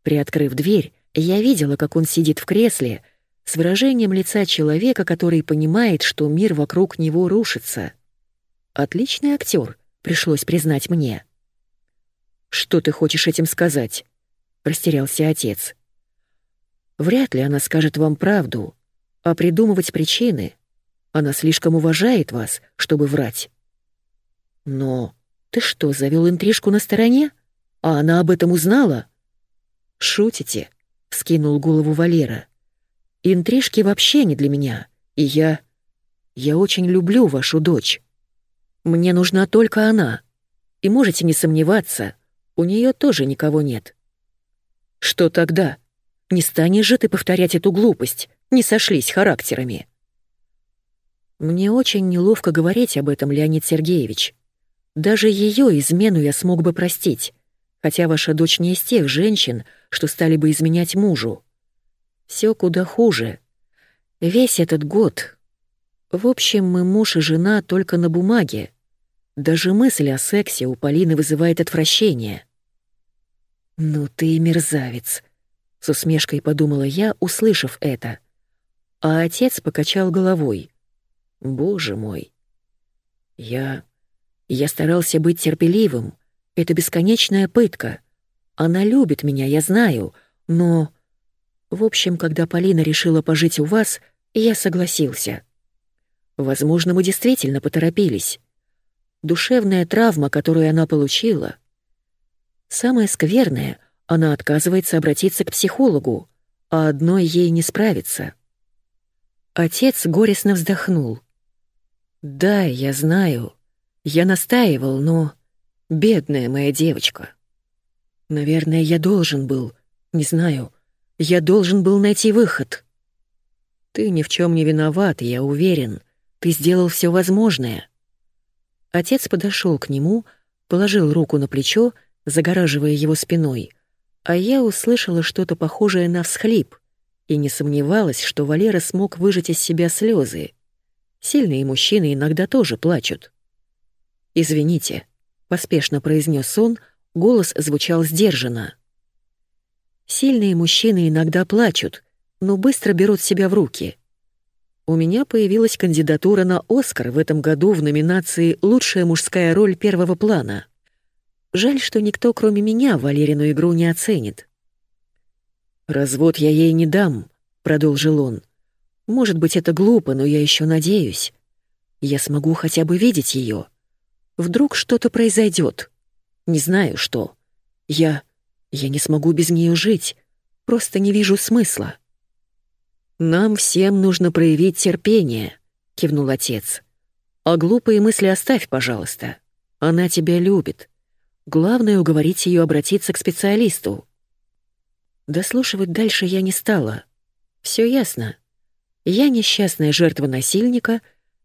Приоткрыв дверь, я видела, как он сидит в кресле, с выражением лица человека, который понимает, что мир вокруг него рушится. Отличный актер, пришлось признать мне. «Что ты хочешь этим сказать?» — растерялся отец. «Вряд ли она скажет вам правду, а придумывать причины. Она слишком уважает вас, чтобы врать». «Но ты что, завел интрижку на стороне? А она об этом узнала? Шутите? Скинул голову Валера. Интрижки вообще не для меня. И я... Я очень люблю вашу дочь. Мне нужна только она. И можете не сомневаться, у нее тоже никого нет. Что тогда? Не станешь же ты повторять эту глупость, не сошлись характерами. Мне очень неловко говорить об этом, Леонид Сергеевич. Даже ее измену я смог бы простить, хотя ваша дочь не из тех женщин, что стали бы изменять мужу. Все куда хуже. Весь этот год. В общем, мы муж и жена только на бумаге. Даже мысль о сексе у Полины вызывает отвращение. «Ну ты мерзавец», — с усмешкой подумала я, услышав это. А отец покачал головой. «Боже мой! Я я старался быть терпеливым. Это бесконечная пытка. Она любит меня, я знаю, но... В общем, когда Полина решила пожить у вас, я согласился. Возможно, мы действительно поторопились. Душевная травма, которую она получила... Самое скверное, она отказывается обратиться к психологу, а одной ей не справиться. Отец горестно вздохнул. «Да, я знаю. Я настаивал, но... Бедная моя девочка. Наверное, я должен был, не знаю, я должен был найти выход. Ты ни в чем не виноват, я уверен. Ты сделал все возможное. Отец подошел к нему, положил руку на плечо, загораживая его спиной, а я услышала что-то похожее на всхлип и не сомневалась, что Валера смог выжать из себя слезы. Сильные мужчины иногда тоже плачут. «Извините», — поспешно произнес он, голос звучал сдержанно. Сильные мужчины иногда плачут, но быстро берут себя в руки. У меня появилась кандидатура на «Оскар» в этом году в номинации «Лучшая мужская роль первого плана». Жаль, что никто, кроме меня, Валерину игру не оценит. «Развод я ей не дам», — продолжил он. «Может быть, это глупо, но я еще надеюсь. Я смогу хотя бы видеть ее. Вдруг что-то произойдет. Не знаю, что. Я... я не смогу без нее жить. Просто не вижу смысла». «Нам всем нужно проявить терпение», — кивнул отец. «А глупые мысли оставь, пожалуйста. Она тебя любит. Главное — уговорить ее обратиться к специалисту». Дослушивать дальше я не стала. Все ясно. Я несчастная жертва насильника,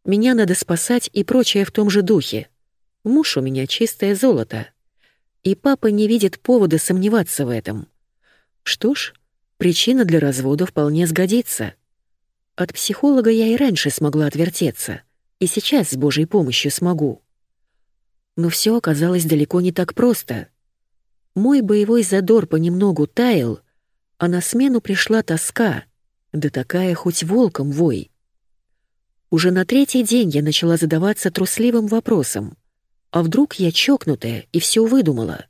меня надо спасать и прочее в том же духе. Муж у меня чистое золото. И папа не видит повода сомневаться в этом. Что ж, Причина для развода вполне сгодится. От психолога я и раньше смогла отвертеться, и сейчас с Божьей помощью смогу. Но все оказалось далеко не так просто. Мой боевой задор понемногу таял, а на смену пришла тоска, да такая хоть волком вой. Уже на третий день я начала задаваться трусливым вопросом. А вдруг я чокнутая и все выдумала?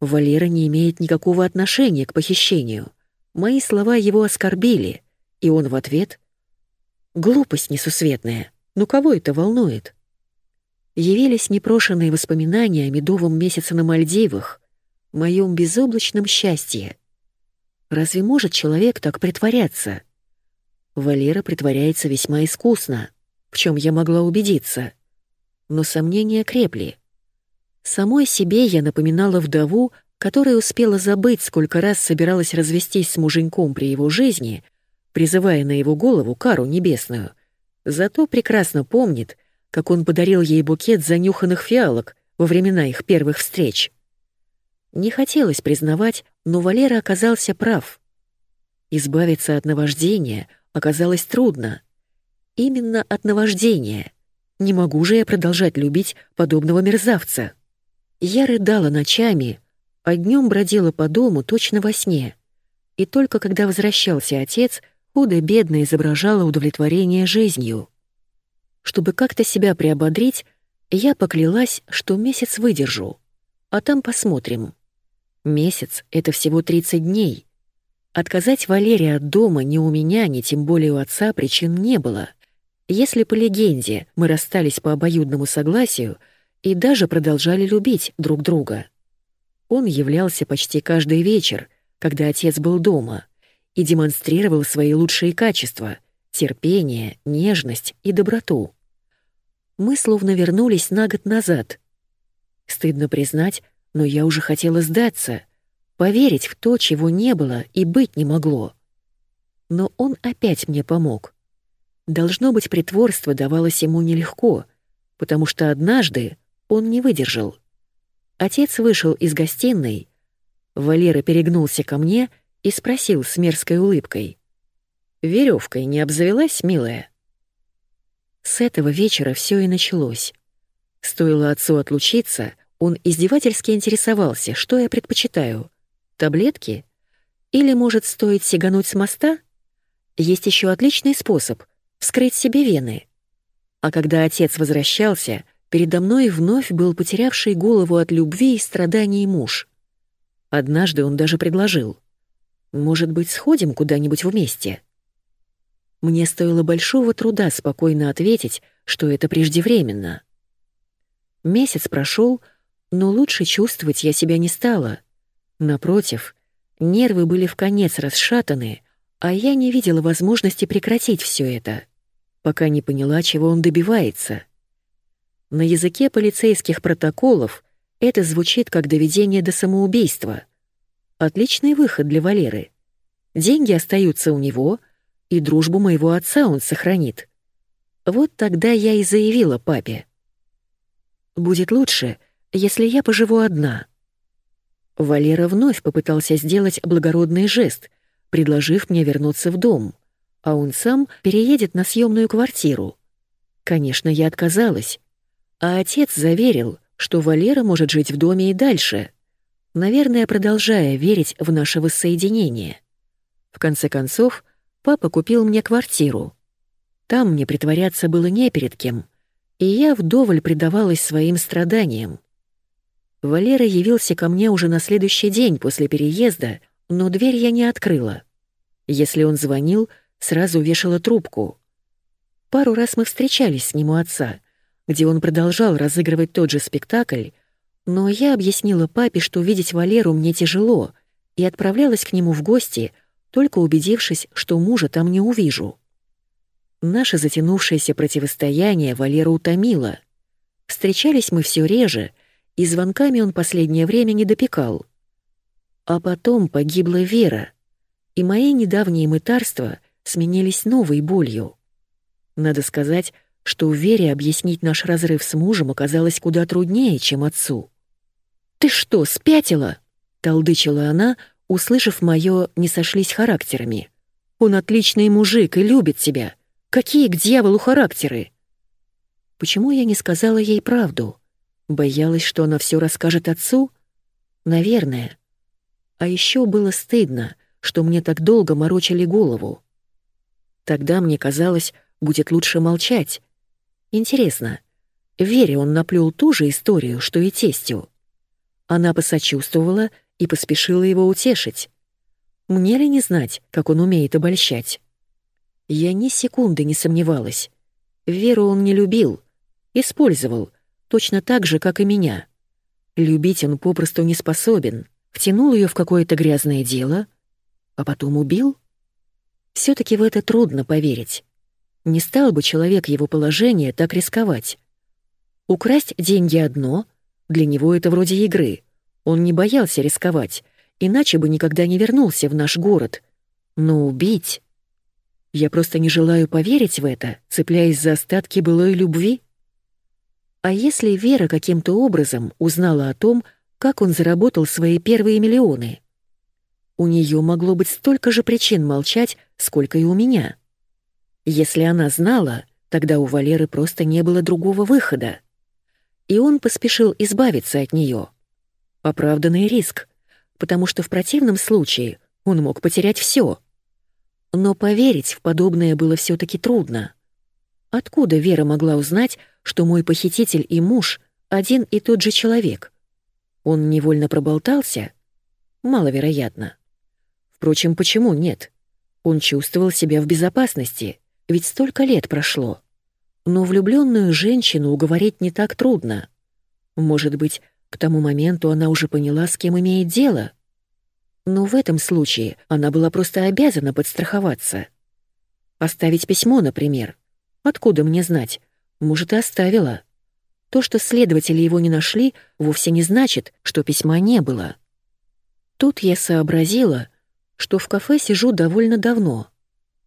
Валера не имеет никакого отношения к похищению. Мои слова его оскорбили, и он в ответ «Глупость несусветная, ну кого это волнует?» Явились непрошенные воспоминания о медовом месяце на Мальдивах, моем безоблачном счастье. Разве может человек так притворяться? Валера притворяется весьма искусно, в чем я могла убедиться. Но сомнения крепли. Самой себе я напоминала вдову, которая успела забыть, сколько раз собиралась развестись с муженьком при его жизни, призывая на его голову кару небесную, зато прекрасно помнит, как он подарил ей букет занюханных фиалок во времена их первых встреч. Не хотелось признавать, но Валера оказался прав. Избавиться от наваждения оказалось трудно. Именно от наваждения. Не могу же я продолжать любить подобного мерзавца. Я рыдала ночами, а днем бродила по дому точно во сне. И только когда возвращался отец, худо-бедно изображала удовлетворение жизнью. Чтобы как-то себя приободрить, я поклялась, что месяц выдержу. А там посмотрим. Месяц — это всего 30 дней. Отказать Валерии от дома ни у меня, ни тем более у отца причин не было. Если по легенде мы расстались по обоюдному согласию и даже продолжали любить друг друга — он являлся почти каждый вечер, когда отец был дома, и демонстрировал свои лучшие качества — терпение, нежность и доброту. Мы словно вернулись на год назад. Стыдно признать, но я уже хотела сдаться, поверить в то, чего не было и быть не могло. Но он опять мне помог. Должно быть, притворство давалось ему нелегко, потому что однажды он не выдержал — Отец вышел из гостиной. Валера перегнулся ко мне и спросил с мерзкой улыбкой. «Веревкой не обзавелась, милая?» С этого вечера все и началось. Стоило отцу отлучиться, он издевательски интересовался, что я предпочитаю — таблетки? Или, может, стоит сигануть с моста? Есть еще отличный способ — вскрыть себе вены. А когда отец возвращался — Передо мной вновь был потерявший голову от любви и страданий муж. Однажды он даже предложил. «Может быть, сходим куда-нибудь вместе?» Мне стоило большого труда спокойно ответить, что это преждевременно. Месяц прошел, но лучше чувствовать я себя не стала. Напротив, нервы были в конец расшатаны, а я не видела возможности прекратить все это, пока не поняла, чего он добивается. На языке полицейских протоколов это звучит как доведение до самоубийства. Отличный выход для Валеры. Деньги остаются у него, и дружбу моего отца он сохранит. Вот тогда я и заявила папе. «Будет лучше, если я поживу одна». Валера вновь попытался сделать благородный жест, предложив мне вернуться в дом, а он сам переедет на съемную квартиру. Конечно, я отказалась. А отец заверил, что Валера может жить в доме и дальше. наверное, продолжая верить в наше воссоединение. В конце концов, папа купил мне квартиру. Там мне притворяться было не перед кем, и я вдоволь предавалась своим страданиям. Валера явился ко мне уже на следующий день после переезда, но дверь я не открыла. Если он звонил, сразу вешала трубку. Пару раз мы встречались с ним у отца, где он продолжал разыгрывать тот же спектакль, но я объяснила папе, что видеть Валеру мне тяжело, и отправлялась к нему в гости, только убедившись, что мужа там не увижу. Наше затянувшееся противостояние Валера утомило. Встречались мы все реже, и звонками он последнее время не допекал. А потом погибла Вера, и мои недавние мытарства сменились новой болью. Надо сказать, что Вере объяснить наш разрыв с мужем оказалось куда труднее, чем отцу. «Ты что, спятила?» — толдычила она, услышав моё «не сошлись характерами». «Он отличный мужик и любит тебя. Какие к дьяволу характеры?» Почему я не сказала ей правду? Боялась, что она все расскажет отцу? Наверное. А еще было стыдно, что мне так долго морочили голову. Тогда мне казалось, будет лучше молчать. Интересно, Вере он наплел ту же историю, что и тестью. Она посочувствовала и поспешила его утешить. Мне ли не знать, как он умеет обольщать? Я ни секунды не сомневалась. Веру он не любил, использовал, точно так же, как и меня. Любить он попросту не способен, втянул ее в какое-то грязное дело, а потом убил? все таки в это трудно поверить. Не стал бы человек его положения так рисковать. Украсть деньги одно, для него это вроде игры. Он не боялся рисковать, иначе бы никогда не вернулся в наш город. Но убить... Я просто не желаю поверить в это, цепляясь за остатки былой любви. А если Вера каким-то образом узнала о том, как он заработал свои первые миллионы? У нее могло быть столько же причин молчать, сколько и у меня. Если она знала, тогда у Валеры просто не было другого выхода. И он поспешил избавиться от нее. Оправданный риск, потому что в противном случае он мог потерять все. Но поверить в подобное было все таки трудно. Откуда Вера могла узнать, что мой похититель и муж — один и тот же человек? Он невольно проболтался? Маловероятно. Впрочем, почему нет? Он чувствовал себя в безопасности, ведь столько лет прошло. Но влюбленную женщину уговорить не так трудно. Может быть, к тому моменту она уже поняла, с кем имеет дело. Но в этом случае она была просто обязана подстраховаться. Оставить письмо, например. Откуда мне знать? Может, и оставила. То, что следователи его не нашли, вовсе не значит, что письма не было. Тут я сообразила, что в кафе сижу довольно давно.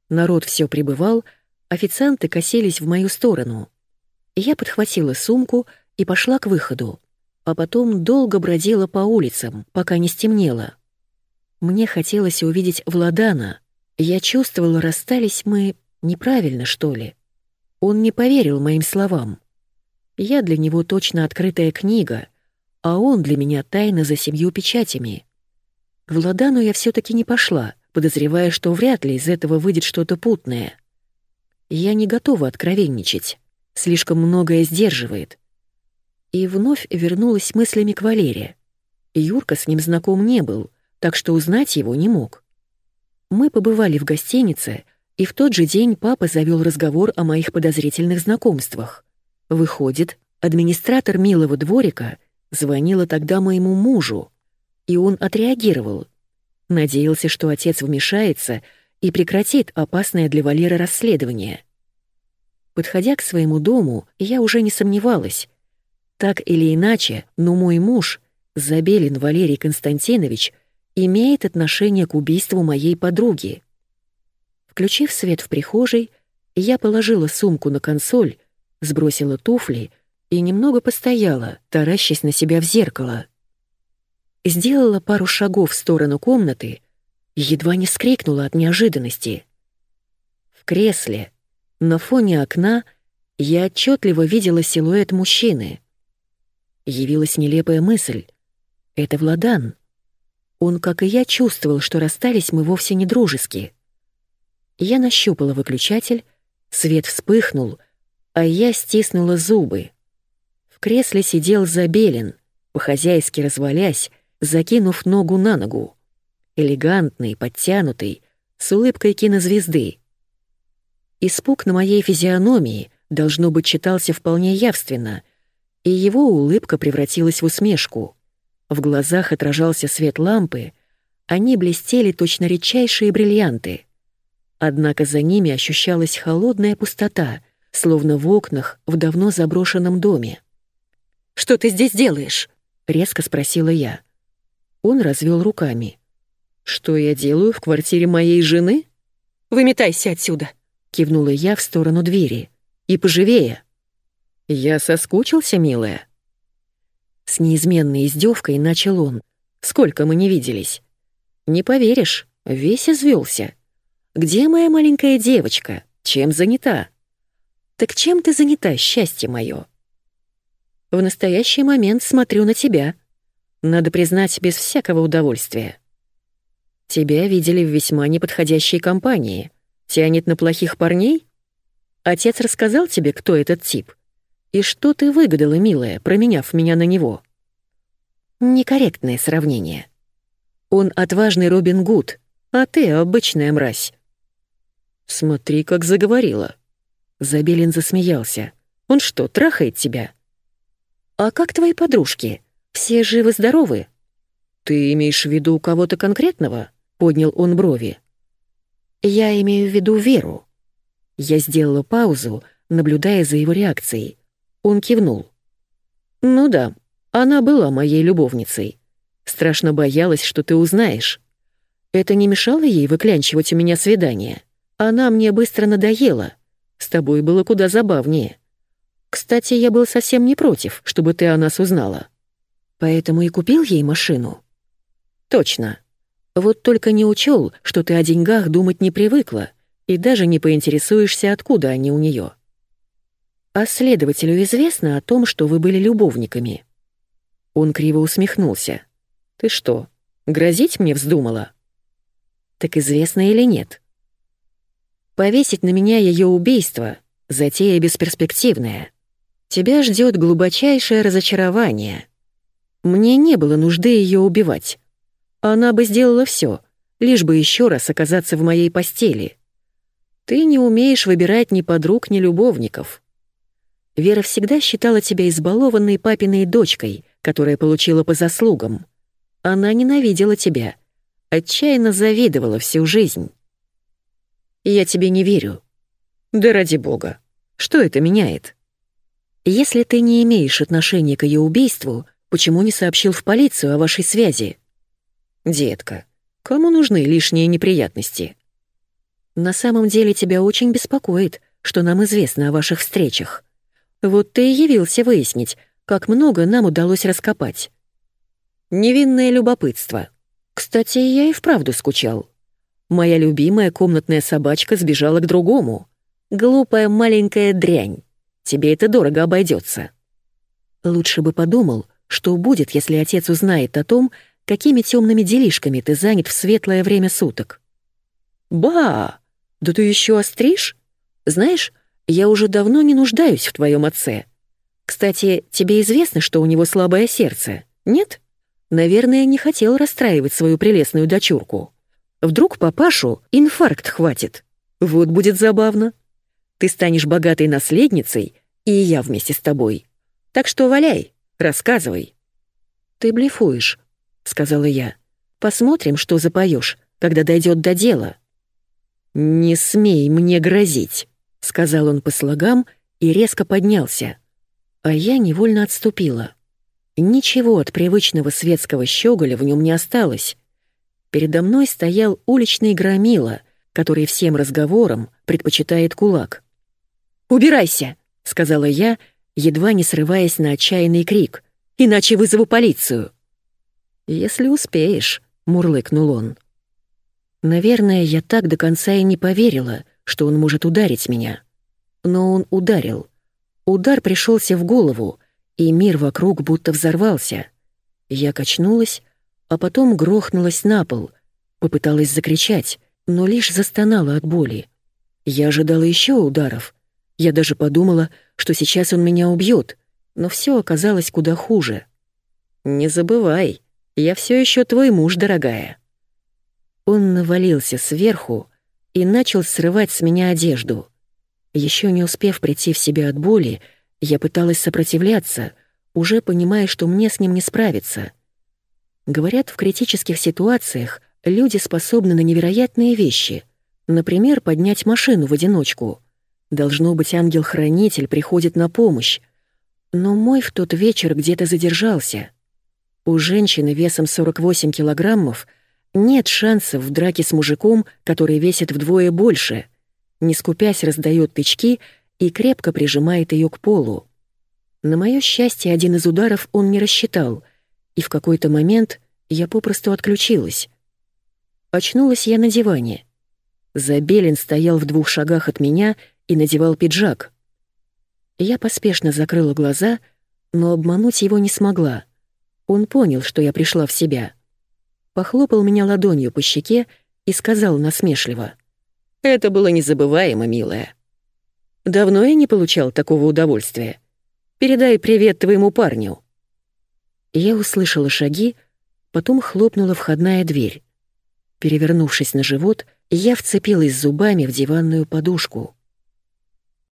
Народ все прибывал, официанты косились в мою сторону. Я подхватила сумку и пошла к выходу, а потом долго бродила по улицам, пока не стемнело. Мне хотелось увидеть Владана. Я чувствовала, расстались мы неправильно, что ли. Он не поверил моим словам. Я для него точно открытая книга, а он для меня тайна за семью печатями. В Ладану я все таки не пошла, подозревая, что вряд ли из этого выйдет что-то путное. Я не готова откровенничать. Слишком многое сдерживает. И вновь вернулась мыслями к Валере. Юрка с ним знаком не был, так что узнать его не мог. Мы побывали в гостинице, и в тот же день папа завел разговор о моих подозрительных знакомствах. Выходит, администратор милого дворика звонила тогда моему мужу, и он отреагировал. Надеялся, что отец вмешается и прекратит опасное для Валеры расследование. Подходя к своему дому, я уже не сомневалась. Так или иначе, но мой муж, Забелин Валерий Константинович, имеет отношение к убийству моей подруги. Включив свет в прихожей, я положила сумку на консоль, сбросила туфли и немного постояла, таращась на себя в зеркало. Сделала пару шагов в сторону комнаты и едва не вскрикнула от неожиданности. В кресле, на фоне окна, я отчетливо видела силуэт мужчины. Явилась нелепая мысль. Это Владан, Он, как и я, чувствовал, что расстались мы вовсе не дружески. Я нащупала выключатель, свет вспыхнул, а я стиснула зубы. В кресле сидел Забелин, по-хозяйски развалясь, закинув ногу на ногу. Элегантный, подтянутый, с улыбкой кинозвезды. Испуг на моей физиономии, должно быть, читался вполне явственно, и его улыбка превратилась в усмешку. В глазах отражался свет лампы, они блестели точно редчайшие бриллианты. Однако за ними ощущалась холодная пустота, словно в окнах в давно заброшенном доме. «Что ты здесь делаешь?» — резко спросила я. Он развел руками. «Что я делаю в квартире моей жены?» «Выметайся отсюда!» Кивнула я в сторону двери. «И поживее!» «Я соскучился, милая?» С неизменной издевкой начал он. «Сколько мы не виделись!» «Не поверишь, весь извелся. Где моя маленькая девочка? Чем занята?» «Так чем ты занята, счастье мое?» «В настоящий момент смотрю на тебя. Надо признать, без всякого удовольствия. Тебя видели в весьма неподходящей компании. Тянет на плохих парней? Отец рассказал тебе, кто этот тип? И что ты выгадала, милая, променяв меня на него? Некорректное сравнение. Он отважный Робин Гуд, а ты обычная мразь. Смотри, как заговорила. Забелин засмеялся. Он что, трахает тебя? А как твои подружки? Все живы-здоровы? Ты имеешь в виду кого-то конкретного? Поднял он брови. Я имею в виду Веру. Я сделала паузу, наблюдая за его реакцией. Он кивнул. Ну да, она была моей любовницей. Страшно боялась, что ты узнаешь. Это не мешало ей выклянчивать у меня свидание. Она мне быстро надоела. С тобой было куда забавнее. Кстати, я был совсем не против, чтобы ты о нас узнала. Поэтому и купил ей машину. Точно. Вот только не учел, что ты о деньгах думать не привыкла и даже не поинтересуешься, откуда они у нее. А следователю известно о том, что вы были любовниками. Он криво усмехнулся. Ты что, грозить мне вздумала? Так известно или нет? Повесить на меня ее убийство — затея бесперспективная. Тебя ждет глубочайшее разочарование. Мне не было нужды ее убивать. Она бы сделала все, лишь бы еще раз оказаться в моей постели. Ты не умеешь выбирать ни подруг, ни любовников. Вера всегда считала тебя избалованной папиной дочкой, которая получила по заслугам. Она ненавидела тебя, отчаянно завидовала всю жизнь. Я тебе не верю. Да ради бога. Что это меняет? Если ты не имеешь отношения к ее убийству, почему не сообщил в полицию о вашей связи? «Детка, кому нужны лишние неприятности?» «На самом деле тебя очень беспокоит, что нам известно о ваших встречах. Вот ты и явился выяснить, как много нам удалось раскопать». «Невинное любопытство. Кстати, я и вправду скучал. Моя любимая комнатная собачка сбежала к другому. Глупая маленькая дрянь. Тебе это дорого обойдется. Лучше бы подумал, что будет, если отец узнает о том, какими темными делишками ты занят в светлое время суток. Ба! Да ты еще остришь? Знаешь, я уже давно не нуждаюсь в твоем отце. Кстати, тебе известно, что у него слабое сердце, нет? Наверное, не хотел расстраивать свою прелестную дочурку. Вдруг папашу инфаркт хватит. Вот будет забавно. Ты станешь богатой наследницей, и я вместе с тобой. Так что валяй, рассказывай. Ты блефуешь, — сказала я. «Посмотрим, что запоешь, когда дойдет до дела». «Не смей мне грозить», — сказал он по слогам и резко поднялся. А я невольно отступила. Ничего от привычного светского щеголя в нем не осталось. Передо мной стоял уличный громила, который всем разговорам предпочитает кулак. «Убирайся!» — сказала я, едва не срываясь на отчаянный крик. «Иначе вызову полицию!» «Если успеешь», — мурлыкнул он. Наверное, я так до конца и не поверила, что он может ударить меня. Но он ударил. Удар пришелся в голову, и мир вокруг будто взорвался. Я качнулась, а потом грохнулась на пол, попыталась закричать, но лишь застонала от боли. Я ожидала еще ударов. Я даже подумала, что сейчас он меня убьет, но все оказалось куда хуже. «Не забывай, я все еще твой муж, дорогая». Он навалился сверху и начал срывать с меня одежду. Еще не успев прийти в себя от боли, я пыталась сопротивляться, уже понимая, что мне с ним не справиться. Говорят, в критических ситуациях люди способны на невероятные вещи. Например, поднять машину в одиночку. Должно быть, ангел-хранитель приходит на помощь. Но мой в тот вечер где-то задержался. У женщины весом 48 килограммов нет шансов в драке с мужиком, который весит вдвое больше. Не скупясь, раздает тычки и крепко прижимает ее к полу. На мое счастье, один из ударов он не рассчитал, и в какой-то момент я попросту отключилась. Очнулась я на диване. Забелин стоял в двух шагах от меня и надевал пиджак. Я поспешно закрыла глаза, но обмануть его не смогла. Он понял, что я пришла в себя. Похлопал меня ладонью по щеке и сказал насмешливо. «Это было незабываемо, милая. Давно я не получал такого удовольствия. Передай привет твоему парню». Я услышала шаги, потом хлопнула входная дверь. Перевернувшись на живот, я вцепилась зубами в диванную подушку.